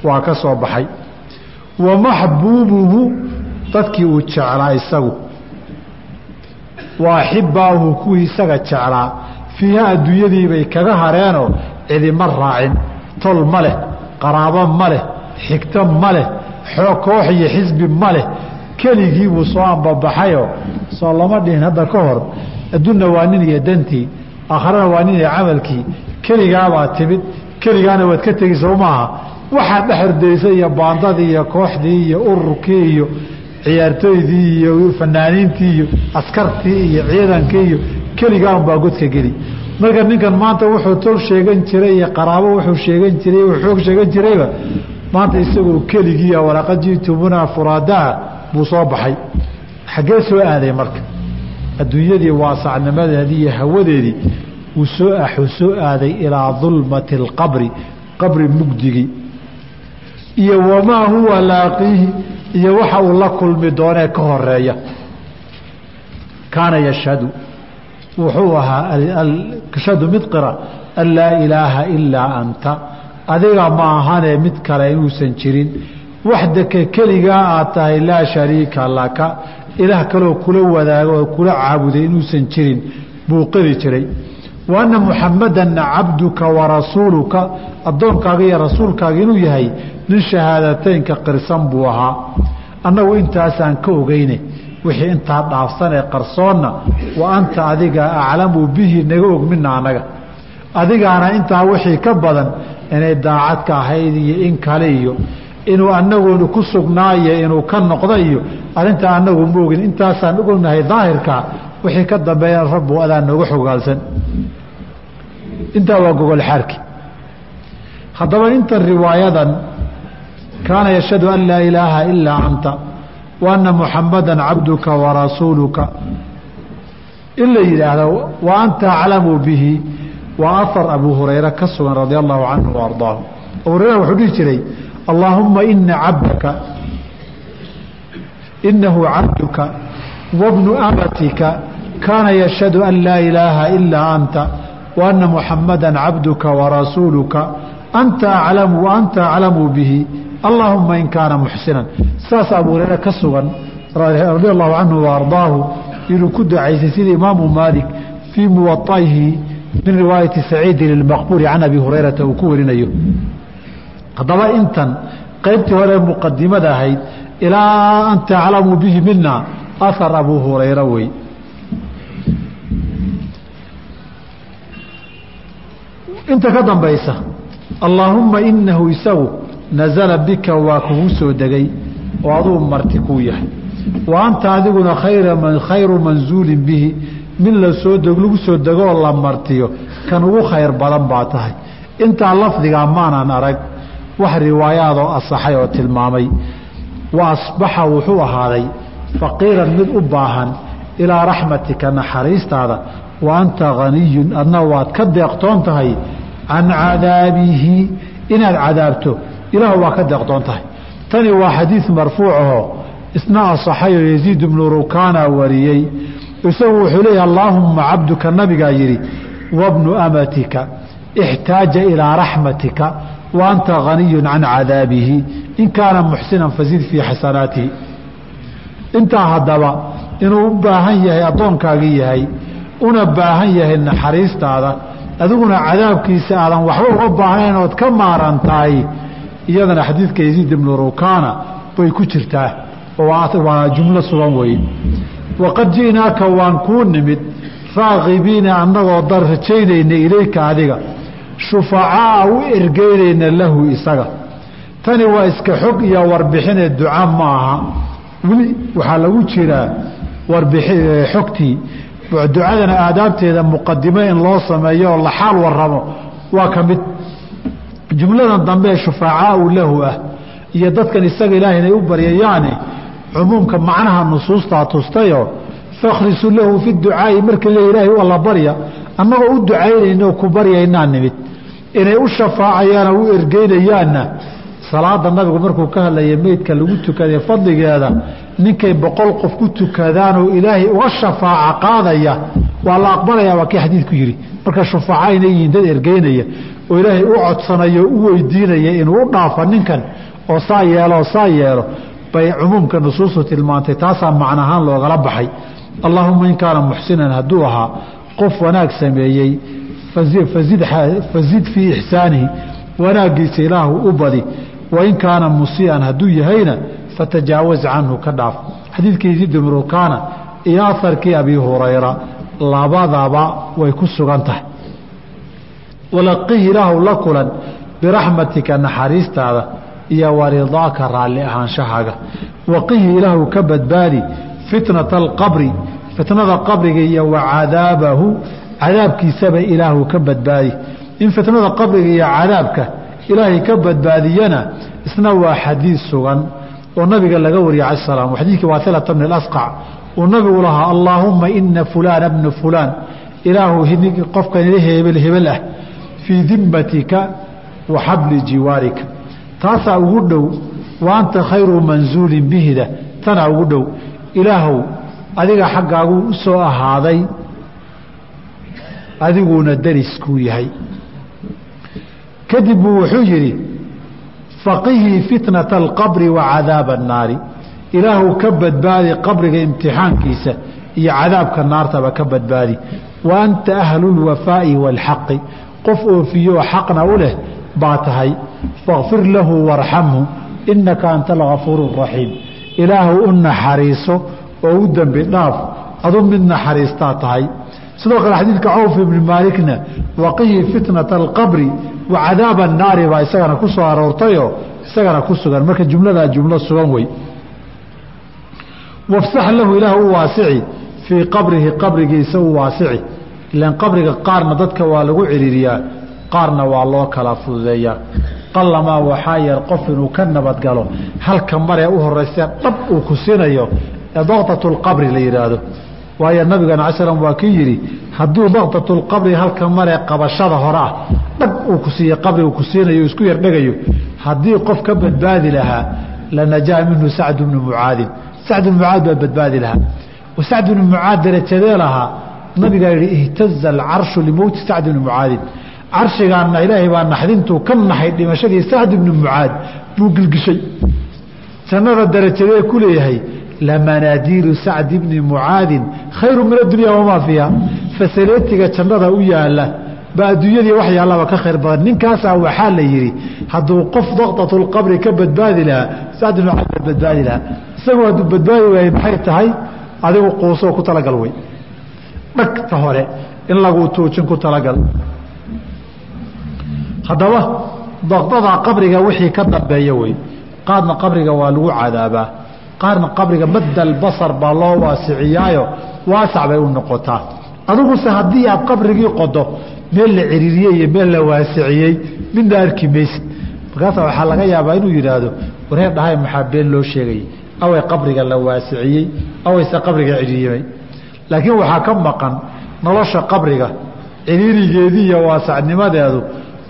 waa ka soo baxay. Wa maxbuubuhu dadkii uu jeclaa isagu. Wa axibaahu kuwii isaga jeclaa. Fiiha adduunyadiibay kaga hareenoo cidima raacin tol ma leh qaraabo ma leh xigto ma leh koox iyo xisbi ma leh keligii buu soo ambabaxayoo soo lama dhihin hadda ka hor. Adduunna waa nin iyo dantii aakharana waa nin iyo camalkii. Keligaabaa timid keligaana waad ka tegi soo maaha. Waxaa dhexordaysay iyo baandadii iyo kooxdii iyo ururkii iyo ciyaartooydii iyo fanaaniintii iyo askartii iyo ciidankii iyo keligaa unbaa godka geli. Marka ninkan maanta wuxuu tol sheegan jiray iyo qaraabo wuxuu sheegan jiray xoog sheegan jirayba maanta isagoo keligiia walaqad ji'tumunaa furaadaa buu soo baxay. Xaggee soo aaday marka. Adduunyadii waasacnimadeedii iyo hawadeedii uu soo axuu soo aaday ilaa dulmati alqabri qabri mugdigii iyo wamaa huwa laaqiihi iyo waxa uu la kulmi doonee ka horreeya kaana yashhadu. Wuxuu ahaa yashhadu mid qira an laa ilaaha ilaa anta. Adiga ma ahanee mid kale inuusan jirin waxdaka keligaa aad tahay laa shariika laka. Ilaah kaloo kula wadaago oo kula caabuday inuusan jirin buu qiri jiray. Wa anna muxamadanna cabduka wa rasuuluka addoonkaaga iyo rasuulkaaga inuu yahay nin shahaadateynka qirsan buu ahaa. Annagu intaasaan ka ogeyne wixii intaa dhaafsanee qarsoonna wa anta adiga aclamu bihi naga og mina annaga adigaana intaa wixii ka badan inay daacadka ahayd iyo in kale iyo inuu anagoonu ku sugnaayo inuu ka noqdo iyo arrintaa anagu ma ogin. Intaasaan ognahay daahirkaa wixii ka dambeeyana rabbu adaa nooga xogaalsan. Intaa waa gogol haddaba intan riwaayadan kaana yashhadu an laa ilaaha ilaa anta wa anna muxamadan cabduka warasuuluka in la yidhaahdo wa anta aclamu bihi waa ahar abu hurayra ka sugan radia allahu canhu wa abu hurayra wuxuu dhihi jiray cabdaka inahu cabduka wabnu amatika kaana yashhadu an laa ilaaha ilaa anta wa anna muxamada cabduka warasuuluka anta aclamu wa anta aclamu bihi. Allaahuma in kaana muxsinan saas abu hurayra ka sugan allahu canhu wa ardaahu inuu ku ducaysay sida imaamu maalik fii muwaaihi min riwaayati saciidin ilmaqbuuri can abi hurayrata uu ku warinayo haddaba intan qaybtii hore muqadimada ahayd ilaa an taclamuu bihi mina ahar abu hurayra wey. Inta ka dambaysa allaahumma inahu isagu nazala bika waa kugu soo degay oo aduu marti kuu yahay. Wa anta adiguna khayru manzuulin bihi mid la soo lagu soo degoo la martiyo kan ugu khayr badan baa tahay. Intaa lafdigaa maanan arag wax riwaayaadoo asaxay oo tilmaamay. Wa asbaxa wuxuu ahaaday faqiiran mid u baahan ilaa raxmatika naxariistaada wa anta haniyun adna waad ka deeqtoon tahay can cadaabihi inaad cadaabto ilaah waa ka deeqtoon tahay. Tani waa xadiid marfuucahoo isna asaxayoo yaziid bnu rukaana wariyey. Isagu wuxuu leeyahy allaahumma cabduka nabigaa yidhi wabnu amatika ixtaaja ilaa raxmatika wa anta haniyun can cadaabihi in kaana muxsinan fazid fii xasanaatihi. Intaa haddaba inuu u baahan yahay addoonkaagii yahay una baahan yahay naxariistaada adiguna cadaabkiisa aadan waxba uga baahnayn ood ka maaran tahay iyadana xadiidka yaziid ibnu rukaana bay ku jirtaa waa jumlo sugan weeye. Waqad ji'naaka waan kuu nimid raaqibiina annagoo dar rajaynayna ilayka adiga shufacaa u ergeynayna lahu isaga. Tani waa iska xog iyo warbixinee duca ma aha weli waxaa lagu jiraa xogtii. Ducadana aadaabteeda muqadimo in loo sameeyo oo la xaal waramo waa ka mid. Jumladan dambe shufaacaau lahu ah iyo dadkan isaga ilaahay inay u baryayaane cumuumka macnaha nusuustaa tustayoo fakhrisu lahu fi ducaai markii le ilaahay u alla barya annagoo u ducaynayno ku baryaynaa nimid inay u shafaacayaan oo u ergeynayaanna salaada nabigu markuu ka hadlaya meydka lagu tukaday fadligeeda ninkay boqol qof ku tukadaanoo ilaahay uga shafaaca qaadaya waa la aqbalaya waa kii xadiidku yidhi. Marka shufaaca inay yihiin dad ergeynaya oo ilaahay u codsanayo u weydiinaya inuu u dhaafa ninkan oo saa yeeloo saa yeelo bay cumuumka nusuustu tilmaantay taasaa macnahaan loogala baxay. Allaahuma in kaana muxsinan hadduu ahaa qof wanaag sameeyey fazid fii ixsaanihi wanaaggiisa ilaahu u badi. Wain kaana musii'an hadduu yahayna fatajaawaz canhu ka dhaaf. Xadiidkii yaziid ibnu rukaana iyo aharkii abi hurayra labadaba way ku sugan tahay. Walaqih ilaahu la kulan biraxmatika naxariistaada iyo waridaaka raalli ahaanshahaaga waqihi ilaahu ka badbaadi fitnata alqabri fitnada qabriga iyo wa cadaabahu cadaabkiisaba ilaahu ka badbaadi. In fitnada qabriga iyo cadaabka ilaahay ka badbaadiyana isna waa xadiid sugan oo nabiga laga wariyay cala salaam. Xadiidkii waailata bni asqac uu nabigu lahaa allaahumma ina fulaana bnu fulaan. Ilaahu qofkan hebel hebel ah fii dimmatika wa xabli jiwaarika taasaa ugu dhow wa anta khayru manzuulin bihida tanaa ugu dhow ilaahow adiga xaggaagu u soo ahaaday adiguuna dariskuu yahay. Kadib buu wuxuu yidhi faqihii fitnata alqabri wa cadaaba annaari. Ilaahu ka badbaadi qabriga imtixaankiisa iyo cadaabka naartaba ka badbaadi. Wa anta ahlu lwafaa'i waalxaqi qof oofiyoo xaqna u leh baa tahay fakfir lahu warxamhu inaka anta algafuuru raxiim ilaahu u naxariiso oo u dembi dhaaf adu mid naxariistaa tahay sidoo kale xadiidka cawf ibni maalikna waqihii fitnata alqabri wa cadaaba annaari baa isagana ku soo aroortayoo isagana ku sugan. Marka jumladaa jumlo sugan wey. Wafsax lahu ilaah u waasici fii qabrihi qabrigiisa u waasici. Ilan qabriga qaarna dadka waa lagu ciriiriyaa qaarna waa loo kala fududeeyaa. Qallamaa waxaa yar qof inuu ka nabadgalo halka maree u horeysee dhab uu ku siinayo ee daktatulqabri la yidhaahdo waayo nabigana caslam waa kii yidhi hadduu daktatulqabri halka maree qabashada hore ah dhag uu ku siiye qabri uu ku siinayo isku yardhegayo haddii qof ka badbaadi lahaa lanajaa minhu sacdu bnu mucaadin. Sacd bnu mucaad baa badbaadi lahaa. Sacd bnu mucaad darajadee lahaa nabigaa yihi ihtaza alcarshu limowti sacd bni mucaadin. Carshigaana ilaahay baa naxdintuu ka naxay dhimashadii sacd bni mucaad buu gilgishay. Jannada darajadee ku leeyahay lamanaadiilu sacd bni mucaadin khayru min addunya wamaa fiiha fasaleetiga jannada u yaalla baa adduunyadii wax ka khayr badan. Ninkaasaa waxaa la yidhi hadduu qof daktatulqabri ka badbaadi lahaa sacd bni mucaad baa badbaadi lahaa isagu hadduu badbaadi waayey maxay tahay? Adigu quusoo ku talagal wey. Dhagta hore in lagu tuujin ku talagal. Haddaba daqdada qabriga wixii ka dambeeya wey. Qaarna qabriga waa lagu cadaabaa qaarna qabriga madal basar baa loo waasiciyaayo waasac bay u noqotaa. Adiguse haddii aad qabrigii qodo meel la ciriiriyey iyo meel la waasiciyey midna arki maysid. Markaasa waxaa laga yaabaa inuu yidhaahdo waree dhahay maxaa been loo sheegayay away qabriga la waasiciyey awayse qabriga ciriirimay laakiin waxaa ka maqan nolosha qabriga ciriirigeedii iyo waasacnimadeedu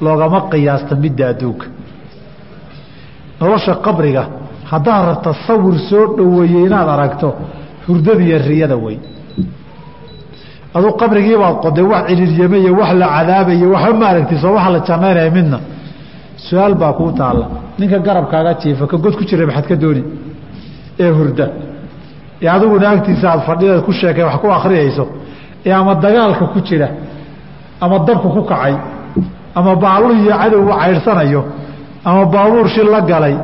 loogama qiyaasta midda adduunka nolosha qabriga haddaad rabta sawir soo dhoweeyey inaad aragto hurdada iyo riyada wey aduu qabrigiibaad qoday wax ciriiryame iyo wax la cadaabayo waxba ma aragti soo la jannaynaya midna. Su'aal baa kuu taalla. Ninka garabkaaga jiifa ka god ku jira maxaad ka dooni? Ee hurda. Ee adiguna agtiisa aad fadhideed ku sheekay wax ku akhriyayso. Ee ama dagaalka ku jira ama dabka ku kacay ama baaluh iyo cadowga cayrsanayo ama baabuur shil la galay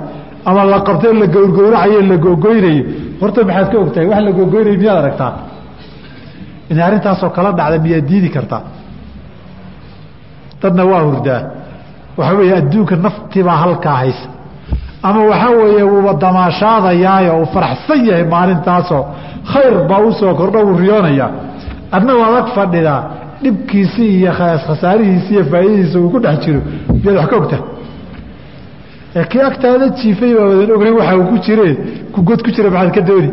ama la qabtay la gowrgowracayo la gogoynayo horta maxaad ka ogtahay wax la gogoynayo miyaad aragtaa? Inay arrintaasoo kala dhacda miyaad diidi kartaa? Dadna waa hurdaa. Waxaa weeye adduunka naftibaa halkaa haysa. Ama waxaa weeye wuuba damaashaadayaayo uu faraxsan yahay maalintaasoo. Khayr baa u kordho wuu riyoonayaa. Adna waad ag fadhidaa. Dhibkiisii iyo khasaarihiisi iyo faa'iidadiisa uu ku dhex jiro. Miyaad wax ka ogta ee kii agtaada jiifay baa wadan ogeyn waxa uu ku jiree ku god ku jira maxaad ka dooni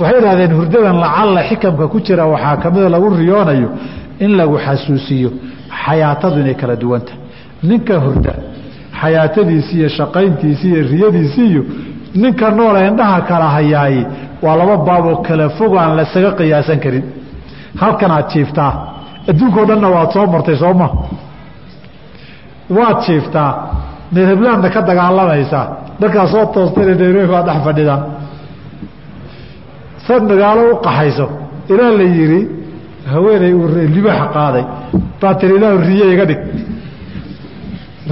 waxay idhahdeen hurdadan lacalla xikamka ku jira waxaa kamida lagu riyoonayo in lagu xasuusiyo xayaatadu inay kala duwanta ninka hurda xayaatadiisi iyo shaqayntiisi iyo riyadiisi iyo ninka noola indhaha kala hayaaye waa laba baaboo kala fog aan lasaga qiyaasan karin. Halkanaad jiiftaa adduunkao dhanna waad soo martay sooma waad jiiftaa meelheblaanna ka dagaalamaysaa markaa soo toostayna nairobi baa dhex fadhidaan sad magaalo u qaxayso. Ilaa la yidhi haweeney uu libaaxa qaaday. Baa tiri ilaahu riye iga dhig.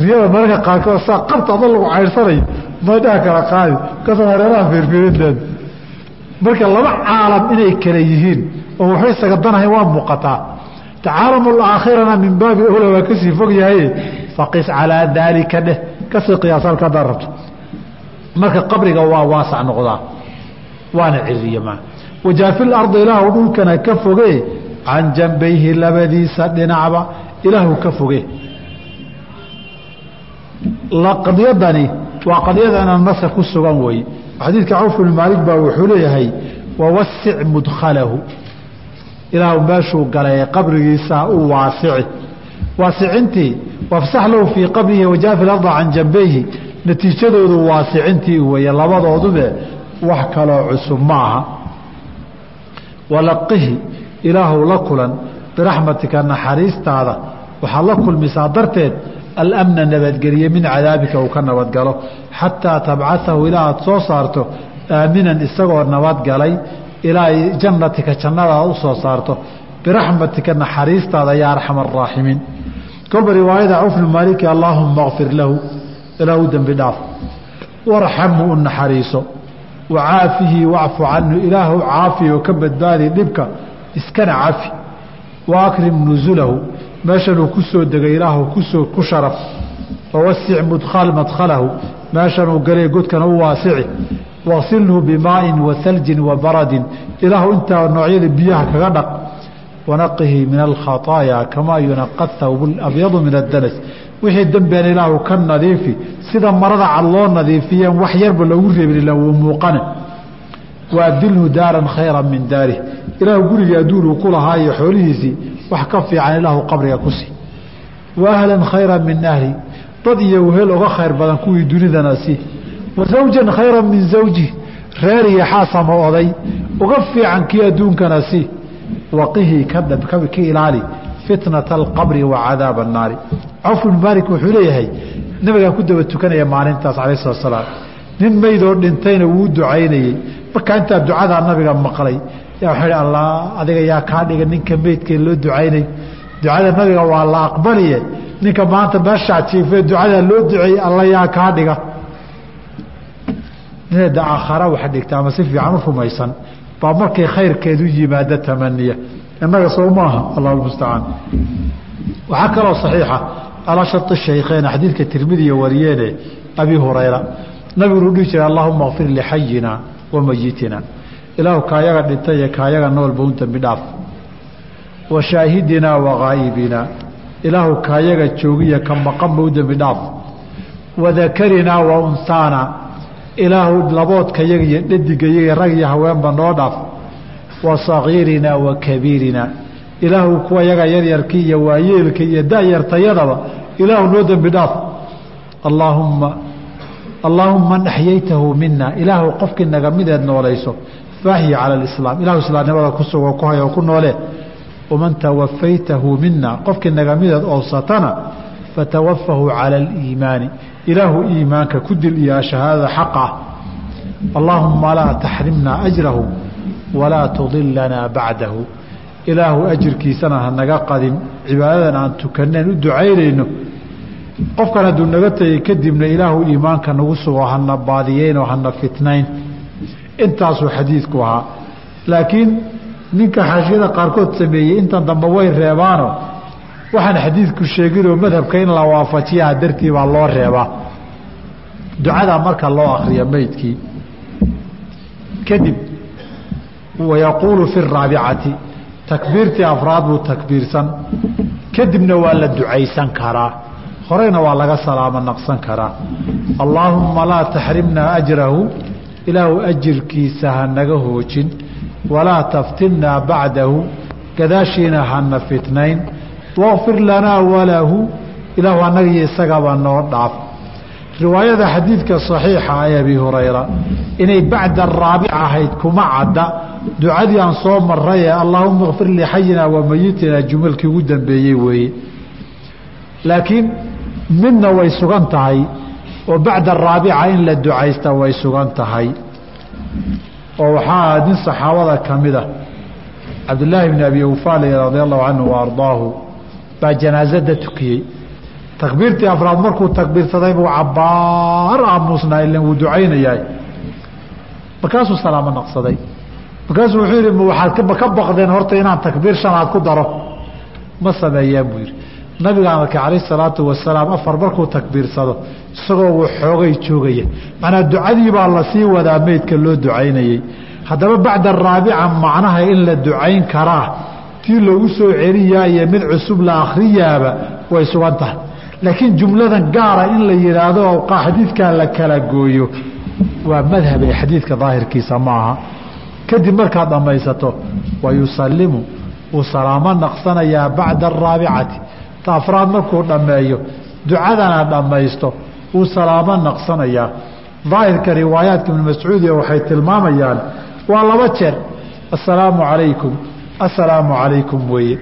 Riyada mararka qaarkood saa qabta ada lagu cayrsanayo maydhaha kala qaadi. Kasaa hareeraha fiirfiirinteeda marka laba caalam inay kala yihiin oo waxbay sagadanahayn waa muuqataa. Tacaalamu aakhirana min baabi ola waa ka sii fog yahaye faqis calaa daalika dheh ka sii qiyaas halka haddaad rabto marka qabriga waa waasac noqdaa waana ciriyamaa wajaafil ardi ilaahu dhulkana ka foge can jambayhi labadiisa dhinacba ilaahu ka foge qadiyadani waa qadiyada inaan naska ku sugan wey xadiidka cawf maalik baa wuxuu leeyahay wawasic mudkhalahu. Ilaahu meeshuu galay qabrigiisa u waasici waasicintii wafsax lahu fii qabrihi wajaafi arda can jambayhi natiijadoodu waasicintii weeye labadoodube wax kaloo cusub ma aha. Walaqihi ilaahu la kulan biraxmatika naxariistaada waxaad la kulmisaa darteed alamna nabadgeliye min cadaabika uu ka nabadgalo. Xataa tabcaثahu ilaa aad soo saarto aaminan isagoo nabadgalay ilaa jannatika jannadaad u soo saarto. Biraxmatika naxariistaada ya arxam araaximiin kolba riwaayada cawfnu maaliki allaahuma kfir lahu. Ilaa u dembi dhaaf. Warxamhu u naxariiso wacaafihi wacfu canhu. Ilaahu caafi oo ka badbaadi dhibka iskana cafi. Wa akrim nusulahu meeshanuu ku soo degay ilaahu ku soo ku sharaf. Wawasic mudkal madkhalahu. Meeshanuu galay godkana u waasici. Wasilhu bimaain wa haljin wa baradin. Ilaahu intaa noocyada biyaha kaga dhaq wanaqihi min alkhataayaa kamaa yunaqa thawbu abyadu min addanas wixii dembeen ilaahu ka nadiifi sida marada cad loo nadiifiyeen wax yarba loogu reebin ila wuu muuqane waadilhu daaran khayra min daarih ilaahu gurigii adduun uu ku lahaa iyo xoolihiisii wax ka fiican ilaahu qabriga ku sii wa khayra min ahli dad iyo wehel oga khayr badan kuwii dunidana sii wa zawjan khayra min zawji reer iyo xaasama oday uga fiican kii adduunkana sii waqihii ka ilaali fitnata alqabri wa cadaaba annaari. Cawf bnu maalik wuxuu leeyahay nabigaa ku daba tukanaya maalintaas calayh salatu salaam. Nin meydoo dhintayna wuu ducaynayey markaa intaa ducadaa nabiga maqlay yaa waxaa hi allah adiga yaa kaa dhiga ninka meydkee loo ducaynay. Ducada nabiga waa la aqbaliye ninka maanta meeshaa jiifee ducadaa loo duceeyey alla yaa kaa dhiga. Ninada aakhara wax dhigta ama si fiican u rumaysan baa markay khayrkeedu yimaado tamaniya. Innaga soo maaha allahu mustacaan waxaa kaloo saxiixa calaa shari shaykheyn xadiidka tirmidiya wariyeene abi hurayra. Nabigu uu dhihi jiray allahuma kfir lixayina wa mayitina ilaahu kaayaga dhintay iyo kaayaga noolba un dembi dhaaf. Wa shaahidinaa wa ghaa'ibina ilaahu kaayaga joogiya ka maqanba u dembi dhaaf. Wa dakarinaa wa unsaana ilaahu laboodkayaga iyo dhadigayaga rag iyo haweenba noo dhaaf. Wa sagiirinaa wa kabiirina. Ilaahu kuwa yaga yaryarkii iyo waayeelka iyo da'yartayadaba ilaahu noo dembi dhaaf. Allaahumma allaahuma man axyaytahu mina ilaahu qofkii naga mideed noolayso faahyi cala alislaam ilahu islaamnimada ku sugo ku hay oo ku noole. Waman tawafaytahu mina qofkii naga mideed oobsatana fatawafahu cala aliimaani ilaahu iimaanka ku dil iyo shahaadada xaq ah allaahuma laa taxrimnaa ajrahu walaa tudilanaa bacdahu. Ilaahu ajirkiisana hanaga qadin. Cibaadadan aan tukaneen u ducaynayno. Qofkan hadduu naga tegey kadibna ilaahu iimaanka nagu sugo hana baadiyeyn oo hana fitnayn. Intaasuu xadiidku ahaa. Laakiin ninka xaashiyada qaarkood sameeyey intan dambe way reebaano waxaan xadiidku sheeginoo madhabka in la waafajiyaa dartii baa loo reebaa ducadaa marka loo akriya meydkii kadib wayaquulu fi raabicati takbiirtii afraad buu takbiirsan kadibna waa la ducaysan karaa. Horeyna waa laga salaamo naqsan karaa. Allaahumma laa taxrimnaa ajrahu ilaahu ajirkiisa ha naga hoojin walaa taftinnaa bacdahu gadaashiina hana fitnayn waqfir lanaa walahu ilaahu annagiyo isagaba noo dhaaf riwaayada xadiidka saxiixa ee abi hurayra inay bacda araabic ahayd kuma cadda ducadii aan soo maray ee allaahuma kfir lixayina wa mayitina jumalkii ugu dambeeyey weeye laakiin midna way sugan tahay oo bacda araabica in la ducaysta way sugan tahay oo waxaa nin saxaabada ka mid ah cabdillaahi bni abi awfaali radia allahu canhu wa ardaahu baa janaasada tukiyey. Takbiirtii afraad markuu takbiirsaday buu cabbaar aamusnaa ilan wuu ducaynayaa. Markaasuu salaamo naqsaday. Markaasuu wuxuu yidhi waxaad ka baqdeen horta inaan takbiir shanaad ku daro? Ma sameeyaan buu yidhi. Nabigaan arkay calayh salaatu wasalaam afar markuu takbiirsado isagoo uu xoogay joogaya. Macnaa ducadii baa la sii wadaa meydka loo ducaynayey haddaba bacda araabica macnaha in la ducayn karaa tii loogu soo celiyaayo mid cusub la akhriyaaba way sugan tahay. Laakiin jumladan gaara in la yidhaahdo xadiidkaa la kala gooyo waa madhab ee xadiidka daahirkiisa ma aha. Kadib markaad dhammaysato wa yusalimu uu salaamo naqsanayaa bacda araabicati ta afraad markuu dhammeeyo ducadana dhammaysto uu salaamo naqsanayaa. Daahirka riwaayaadka ibnu mascuudiya waxay tilmaamayaan waa laba jeer assalaamu calaykum assalaamu calaykum weeye.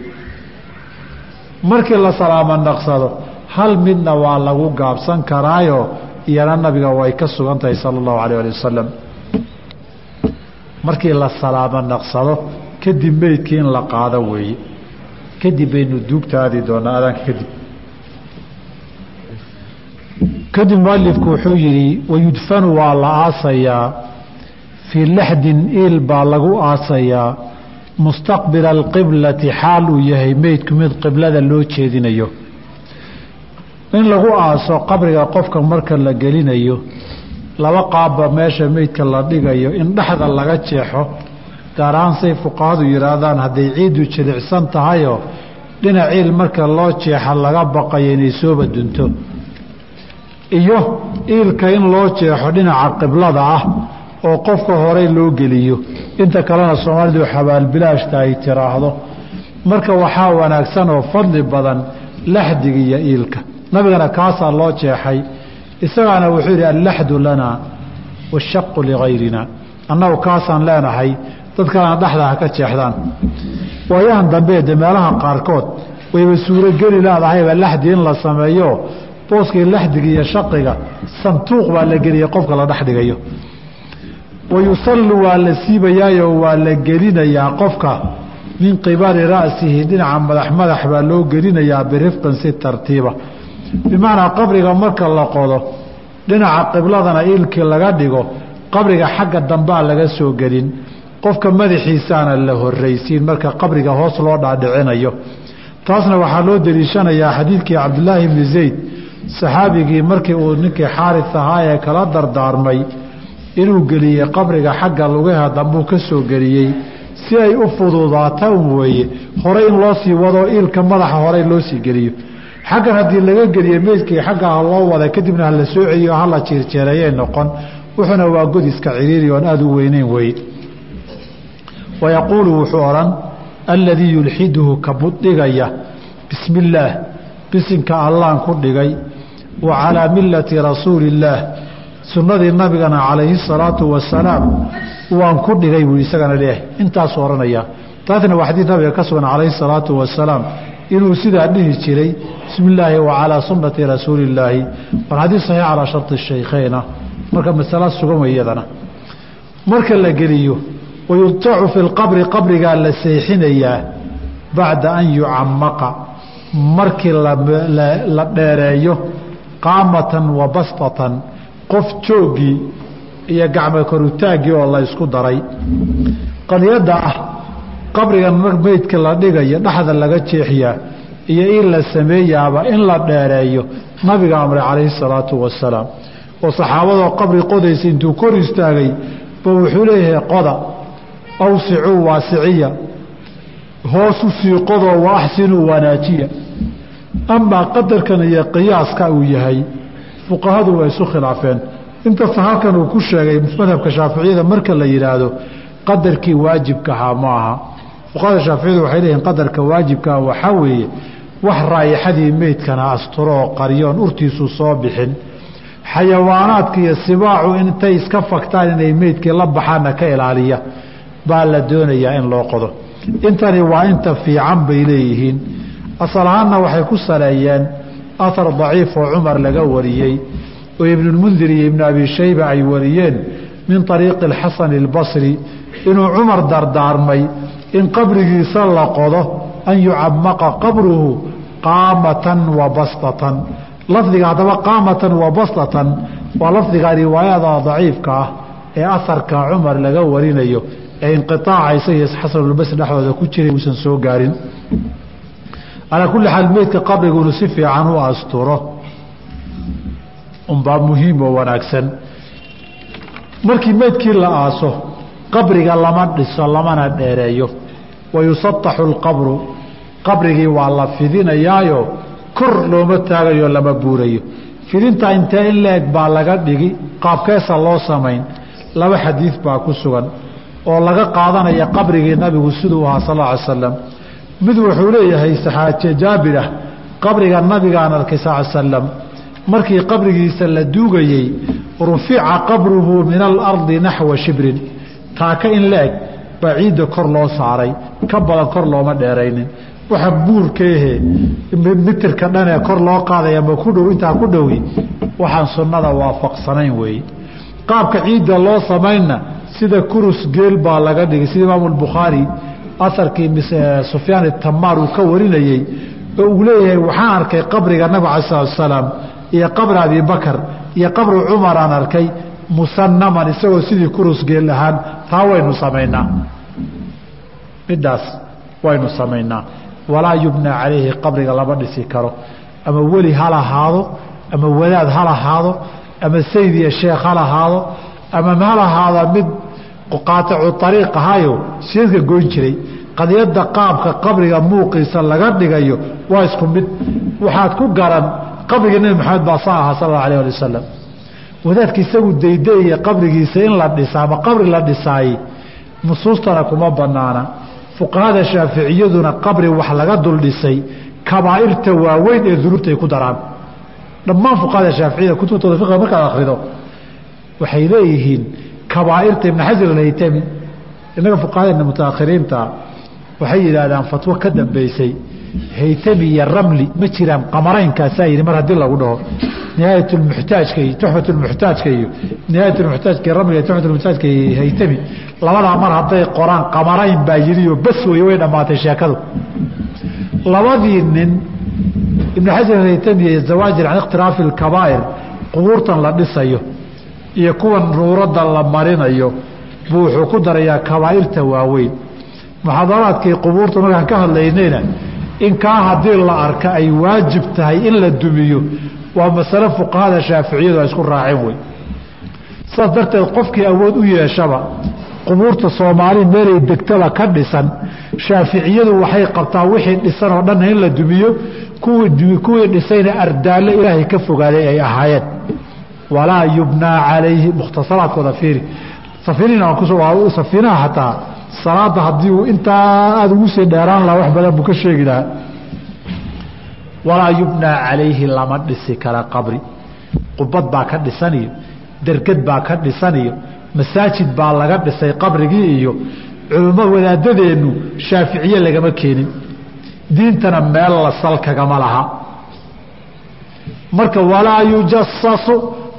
Markii la salaamo naqsado hal midna waa lagu gaabsan karaayo iyana nabiga way ka sugan tahay sala allahu alayh ali wasalam markii la salaamo naqsado kadib meydkii in la qaado weeye. Kadib baynu duugta aadi doonaa adaanka kadib. Kadib mualifku wuxuu yidhi wayudfanu waa la aasayaa fii laxdin iil baa lagu aasayaa mustaqbila alqiblati xaal uu yahay meydku mid qiblada loo jeedinayo. In lagu aaso qabriga qofka marka la gelinayo laba qaabba meesha meydka la dhigayo in dhexda laga jeexo gaar ahaan say fuqahadu yidhaahdaan hadday ciiddu jilicsan tahayoo dhinac ciil marka loo jeexa laga baqayo inay sooba dunto. Iyo iilka in loo jeexo dhinaca qiblada ah oo qofka horey loo geliyo. Inta kalena soomaalidu xabaalbilaashta ay tiraahdo. Marka waxaa wanaagsan oo fadli badan laxdiga iyo iilka. Nabigana kaasaa loo jeexay. Isagaana wuxuu yidhi allaxdu lanaa washaqu ligayrina. Annagu kaasaan leenahay dad kalena dhexda ha ka jeexdaan. Waayahan dambe de meelaha qaarkood wayba suurogeli leedahayba laxdi in la sameeyo. Booskii laxdiga iyo shaqiga santuuq baa la geliyay qofka la dhex wayusallu waa la siibayaayo waa la gelinayaa qofka min qibali ra'sihi dhinaca madax madax baa loo gelinayaa birifqin si tartiiba bimacnaa qabriga marka la qodo dhinaca qibladana ilkii laga dhigo qabriga xagga dambaa laga soo gelin qofka madaxiisaana la horraysiin marka qabriga hoos loo dhaadhicinayo taasna waxaa loo deliishanayaa xadiidkii cabdulaahi bni zayd saxaabigii markii uu ninkii xaaris ahaa ee kala dardaarmay inuu geliyey qabriga xagga lugaha dambuu ka soo geliyey. Si ay u fududaato weeye horey in loo sii wado ilka madaxa horey loo sii geliyo. Xaggan haddii laga geliye meydkii xagga ha loo wada kadibna hala soo celiyo hala jiirjeereeyay noqon. Wuxuuna waa godiska ciriiri oon aada u weyneyn weeye wayaquulu wuxuu odhan alladii yulxiduhu ka buddhigaya bismi illaah bisinka allaan ku dhigay wa calaa millati rasuuli illaah sunnadii nabigana calayhi salaatu wasalaam waan ku dhigay buu isagana leeyahay. Intaasuu odhanayaa taasna waa xadiid nabiga ka sugan calayhi salaatu wasalaam inuu sidaa dhihi jiray bismi illaahi wa calaa sunnati rasuuli illaahi waan xadiid saxiix calaa sharti shaykheyna marka masala sugan wey iyadana marka la geliyo wayultacu fi lqabri qabrigaa la seexinayaa bacda an yucamaqa markii la dheereeyo qaamatan wa bastatan qof jooggii iyo gacmo korutaaggii oo la ysku daray. Qadiyadda ah qabrigan meydka la dhigayo dhexda laga jeexiyaa iyo in la sameeyaaba in la dheereeyo nabiga amre calayhi salaatu wasalaam oo saxaabadoo qabri qodaysa intuu kor istaagay ba wuxuu leeyahay qoda awsicuu waasiciya hoosu sii qodoo wa axsinuu wanaajiya. Amaa qadarkan iyo qiyaaska uu yahay fuqahadu way isu khilaafeen. Inkasta halkan uu ku sheegay madhabka shaaficiyada marka la yidhaahdo qadarkii waajibkahaa ma aha. Fuqahada shaaficiyadu waxay leeyihiin qadarka waajibkaha waxaa weeye wax raayixadii meydkana asturo oo qaryoon urtiisu soo bixin. Xayawaanaadka iyo sibaacu intay iska fagtaan inay meydkii la baxaana ka ilaaliya baa la doonayaa in loo qodo. Intani waa inta fiican bay leeyihiin. Asal ahaanna waxay ku saleeyeen ahar daciif oo cumar laga wariyey oo ibnulmundir iyo ibnu abi shayba ay wariyeen min ariiqi alxasani albasri inuu cumar dardaarmay in qabrigiisa la qodo an yucamaqa qabruhu qaamatan wa bastatan. Lafdiga haddaba qaamatan wa bastatan waa lafdiga riwaayada daciifka ah ee aharka cumar laga warinayo ee inqiaacaysa iyo xasanulbasri dhexdooda ku jiray uusan soo gaarin calaa kulli xaal meydka qabrigunu si fiican u asturo. Unbaa muhiim oo wanaagsan. Markii meydkii la aaso qabriga lama dhiso lamana dheereeyo. Wayusataxu alqabru qabrigii waa la fidinayaayo kor looma taagayo lama buurayo. Fidinta intee in la-eg baa laga dhigi qaabkeesa loo samayn. Laba xadiid baa ku sugan oo laga qaadanaya qabrigii nabigu siduu ahaa sal ly slam mid wuxuu leeyahay saxaaje jaabir ah qabriga nabigaan arkay sal slam markii qabrigiisa la duugayey rufica qabruhu min alardi naxwa shibrin. Taaka in la-eg baa ciidda kor loo saaray ka badan kor looma dheeraynin. Waxa buurkeehe mitirka dhanee kor loo qaadaya ma ku dhow intaa ku dhowi waxaan sunnada waafaqsanayn weeye qaabka ciidda loo samaynna sida kurus geel baa laga dhigay sida imaamu albukhaari aharkii sufyaan itamaar uu ka warinayey oo uu leeyahay waxaan arkay qabriga nabig cala slat salaam iyo qabri abibakar iyo qabri cumar aan arkay musanaman isagoo sidii kurus geel ahaan taa waynu samaynaa. Midhaas waynu samaynaa. Walaa yubnaa calayhi qabriga lama dhisi karo. Ama weli ha lahaado ama wadaad ha lahaado ama sayd iyo sheekh ha lahaado ama ha lahaada mid qaaticu ariiq ahaayo siidka goyn jiray. Qadiyadda qaabka qabriga muuqiisa laga dhigayo waa isku mid. Waxaad ku garan qabriga nebi maxamed baa saa ahaa sal alla alah ali wasalam wadaadka isagu daydaeye qabrigiisa in la dhisa ama qabri la dhisaayey nusuustana kuma banaana fuqahada shaaficiyaduna qabri wax laga dul dhisay kabaa'irta waaweyn ee dunuubtay ku daraan. Dhammaan fuqahada shaaficiyada kutubtooda markaad akhrido waxay leeyihiin kabaa'irta ibn xajar alhaytami innaga fuqahadeena mutaakhiriinta waxay yidhaahdaan fatwo ka dambeysay haytami iyo ramli ma jiraan qamaraynkaasa yidhi mar haddii lagu dhaho. Nihaayatmuxtaajka iyo tuxfatmuxtaajka iyo nihaayatmuxtaajka ramli tuxfatmuxtaajka iyo haytami labadaa mar hadday qoraan qamarayn baa yidhioo bas wey way dhammaatay sheekadu. Labadii nin ibn xajar haytami iyo zawaajir can ikhtiraafi alkabaa'ir qubuurtan la dhisayo iyo kuwan nuuradda la marinayo buu wuxuu ku darayaa kabaa'irta waaweyn. Muxaadaraadkii qubuurta markaan ka hadlaynayna in kaa haddii la arka ay waajib tahay in la dumiyo waa masale fuqahada shaaficiyadu ay isku raaceen wey saas darteed qofkii awood u yeeshaba qubuurta soomaali meelay degtaba ka dhisan shaaficiyadu waxay qabtaa wixii dhisan oo dhanna in la dumiyo kuwii dhisayna ardaalle ilaahay ka fogaaday ay ahaayeen walaa yubnaa calayhi mukhtasaraadkooda fiiri. Safiinaha xataa salaada haddii uu intaa aada ugu sii dheeraan lahaa wax badan buu ka sheegi lahaa walaa yubnaa calayhi lama dhisi kara qabri. Qubad baa ka dhisaniyo dergad baa ka dhisaniyo masaajid baa laga dhisay qabrigii iyo culummo wadaadadeennu shaaficiye lagama keenin. Diintana meel la salkagama laha. Marka walaa yujasasu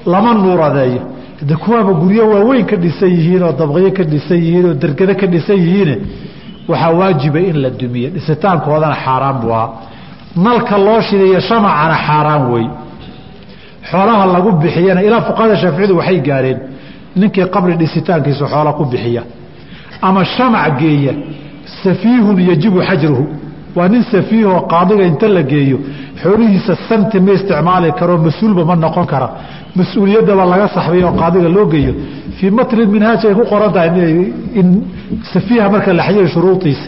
lama nuuradeeyo. De kuwaaba guryo waaweyn ka dhisan yihiin oo dabqyo ka dhisan yihiin oo dergado ka dhisan yihiine waxaa waajiba in la dumiye dhisitaankoodana xaaraan buu ahaa. Nalka loo shidayo shamacana xaaraan wey xoolaha lagu bixiyana ilaa fuqahada shaaficiyadu waxay gaareen ninkii qabri dhisitaankiisa xoola ku bixiya. Ama shamac geeya safiihun yajibu xajruhu. Waa nin safiihoo qaadiga inta la geeyo xoolihiisa santi ma isticmaali karoo mas'uulba ma noqon kara. Mas'uuliyaddaba laga saxbay oo qaadiga loo geeyo. Fii matni minhaaj ku qoran tahay in safiiha marka la xayiray shuruudiisa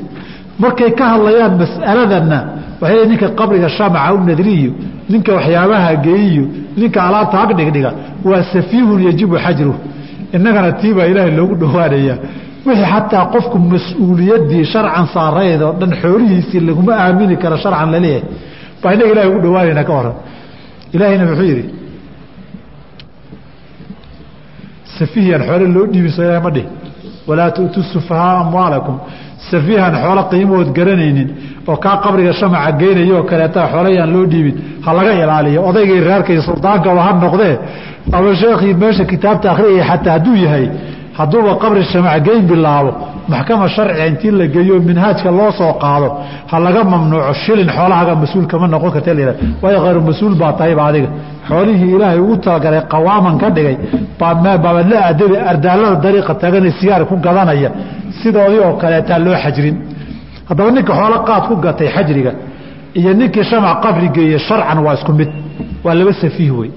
markay ka hadlayaan mas'aladanna waxay ninka qabriga shamaca u nadriyo ninka waxyaabaha geeyiyo ninka alaabta hag dhigdhiga waa safiihun yajibu xajruhu. Innagana tiibaa ilaahay loogu dhowaanaya wixii xataa qofku mas'uuliyaddii sharcan saarayd oo dhan xoolihiisii laguma aamini karo sharcan la leeyahay baa innaga ilahay ugu dhowaanayna ka horan ilaahayna muxuu yidhi safiihan xoole loo dhiibiso ilahay ma dhih walaa tu'tuu sufahaa amwaalakum. Safiihan xoolo qiimood garanaynin oo kaa qabriga shamaca geynaya oo kaleeta xoolayaan loo dhiibin ha laga ilaaliyo. Odaygii reerkay suldaankaa ha noqdee ama sheekhii meesha kitaabta akhriyaya xataa hadduu yahay hadduuba qabri shamac geyn bilaabo maxkama sharciga intii la geeyo minhaajka loo soo qaado ha laga mamnuuco shilin xoolahaga mas'uul kama noqon karta la waayo khayru mas'uul baa tahayba adiga. Xoolihii ilaahay ugu talagalay qawaaman ka dhigay baabadla aadabi ardaalada dariiqa taganay sigaar ku gadanaya. Sidoodii oo kaleetaa loo xajrin haddaba ninka xoolo qaad ku gatay xajriga iyo ninkii shamac qabri geeye sharcan waa isku mid. Waa laba safiih wey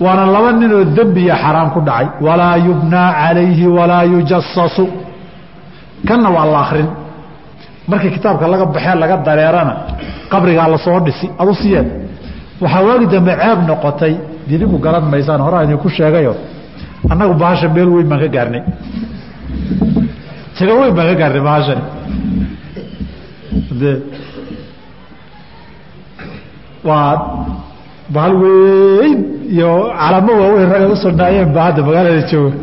waana laba ninoo dembiya xaraam ku dhacay. Walaa yubnaa calayhi walaa yujasasu kanna waa la akrin markii kitaabka laga baxee laga dareerana qabrigaa la soo dhisi. Adu waxaa waagi dambe ceeb noqotay. Dinigu garan maysaan horaa idinku sheegayo. Annagu bahasha meel weyn baan ka gaarnay. Jago weyn baan ka gaarnay bahashani waa bahal weyn iyo calamo waaweyn ragay u sugnaayeen baa hadda magaalada jooga.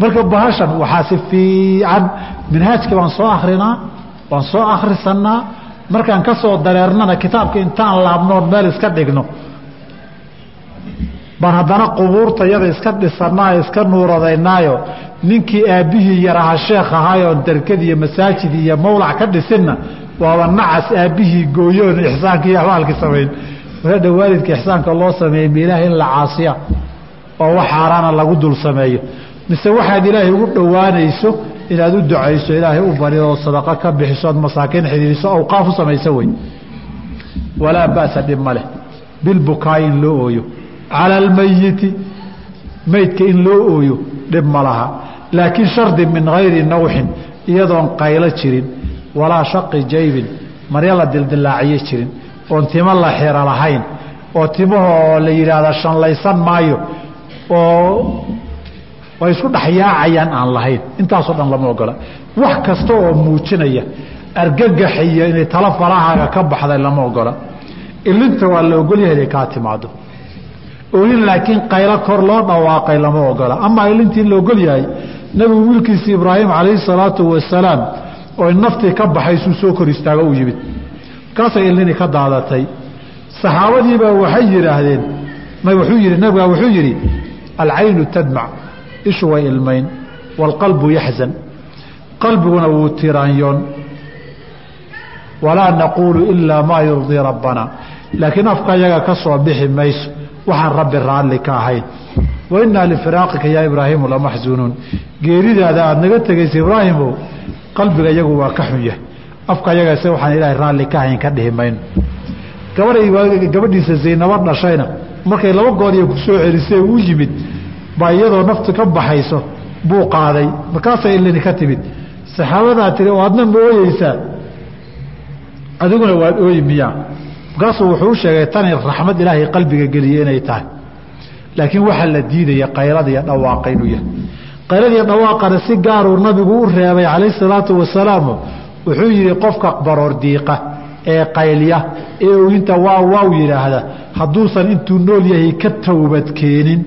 Marka bahashan waxaa si fiican minhaajka waan soo akrinaa waan soo akhrisanaa markaan ka soo dareernana kitaabka intaan laabnoon meel iska dhigno. Baan haddana qubuurta yada iska dhisanaayo iska nuuradaynaayo. Ninkii aabbihii yaraha sheekh ahaayoon darkad iyo masaajid iyo mawlac ka dhisinna waaba nacas aabbihii gooyoon ixsaanka iyo axwaalkii samayn waadha waalidka ixsaanka loo sameeyey ma in la caasiya oo wax xaaraana lagu dul sameeyo. Mise waxaad ilaahay ugu dhowaanayso inaad u ducayso ilaahay u barido sadaqo ka bixiso ood masaakiin xidhiiriso awqaaf u samayso wey. Walaa ba'sa dhib leh. Bilbukaa'i in loo ooyo. Cala almayiti maydka in loo ooyo dhib ma laha. Laakiin shardi min hayri nawxin iyadoon qaylo jirin. Walaa shaqi jaybin marya la dildilaaciyo jirin oon timo la xiro lahayn oo timahoo la yidhaahda shanlaysan maayo oo way isku dhexyaacayaan aan lahayn. Intaasoo dhan lama ogola. Wax kasta oo muujinaya argagaxiyo inay talo farahaaga ka baxday lama ogola. Ilinta waa la ogolyahay inay kaa timaado olin laakiin qaylo kor loo dhawaaqay lama ogola. Amaa ilintii in la ogol yahay nabigu wiilkiisi ibraahim calayhi salaatu wasalaam oo naftii ka baxaysuu soo kor istaago u yimid markaasay ilini ka daadatay. Saxaabadiibaa waxay yidhaahdeen wuxuu yidhi nabigaa wuxuu yidhi alcaynu tadmac ishu way ilmayn waalqalbu yaxzan. Qalbiguna wuu tiraanyoon. Walaa naquulu ilaa maa yurdii rabbana. Laakiin afka yaga ka soo bixi mayso waxaan rabbi raalli ka ahayn. Wa innaa lifiraaqika yaa ibraahiimu lamaxsunuun geeridaada aada naga tegaysa ibraahimow qalbiga iyagu waa ka xun yahay afka yagase waxaan ilaahay raalli ka ahayn ka dhihi mayno. Gabadhay gabadhiisa zaynabo dhashayna. Markay laba gooriya ku soo celisay u yimid baa iyadoo naftu ka baxayso buu qaaday. Markaasay ilini ka timid. Saxaabadaa tiri oo adna ma adiguna waad ooyi miyaa markaasuu wuxuu u sheegay tani raxmad ilaahay qalbiga geliye inay tahay. Laakiin waxaa la diidaya qaylada iyo dhawaaqa inuu yahay. Qaylada iyo dhawaaqana si gaaruu nabigu u reebay calayhi salaatu wasalaam wuxuu yidhi qofka baroor diiqa ee qaylya ee ooyinta waaw waaw yidhaahda hadduusan intuu nool yahay ka towbad keenin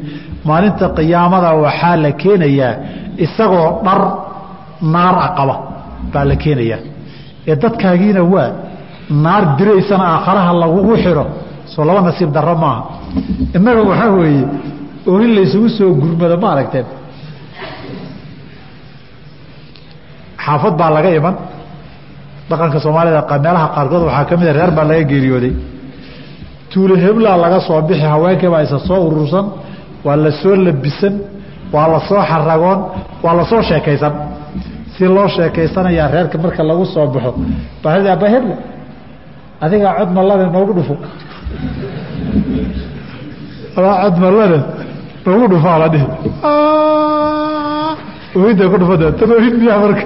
maalinta qiyaamada waxaa la keenayaa isagoo dhar naar a baa la keenayaa. Ee dadkaagiina waa naar diraysana aakharaha lagugu xidho soo laba nasiib darro maaha. Innaga waxaa weeye oohin laysugu soo gurmado ma aragteen? Xaafad baa laga iman dhaqanka soomaalida meelaha qaarkood waxaa ka mida reer baa laga geeriyooday. Tuulo heblaa laga soo bixi haweenkii baa isa soo urursan waa la soo labisan waa la soo xaragoon waa la soo sheekaysan. Si loo sheekaysanayaa reerka marka lagu soo baxo ba heble adigaa cod mallane noogu dhufo adaa cod mallane noogu dhufaa la dhihi oohinta ku dhufada tan oohin miyaa marka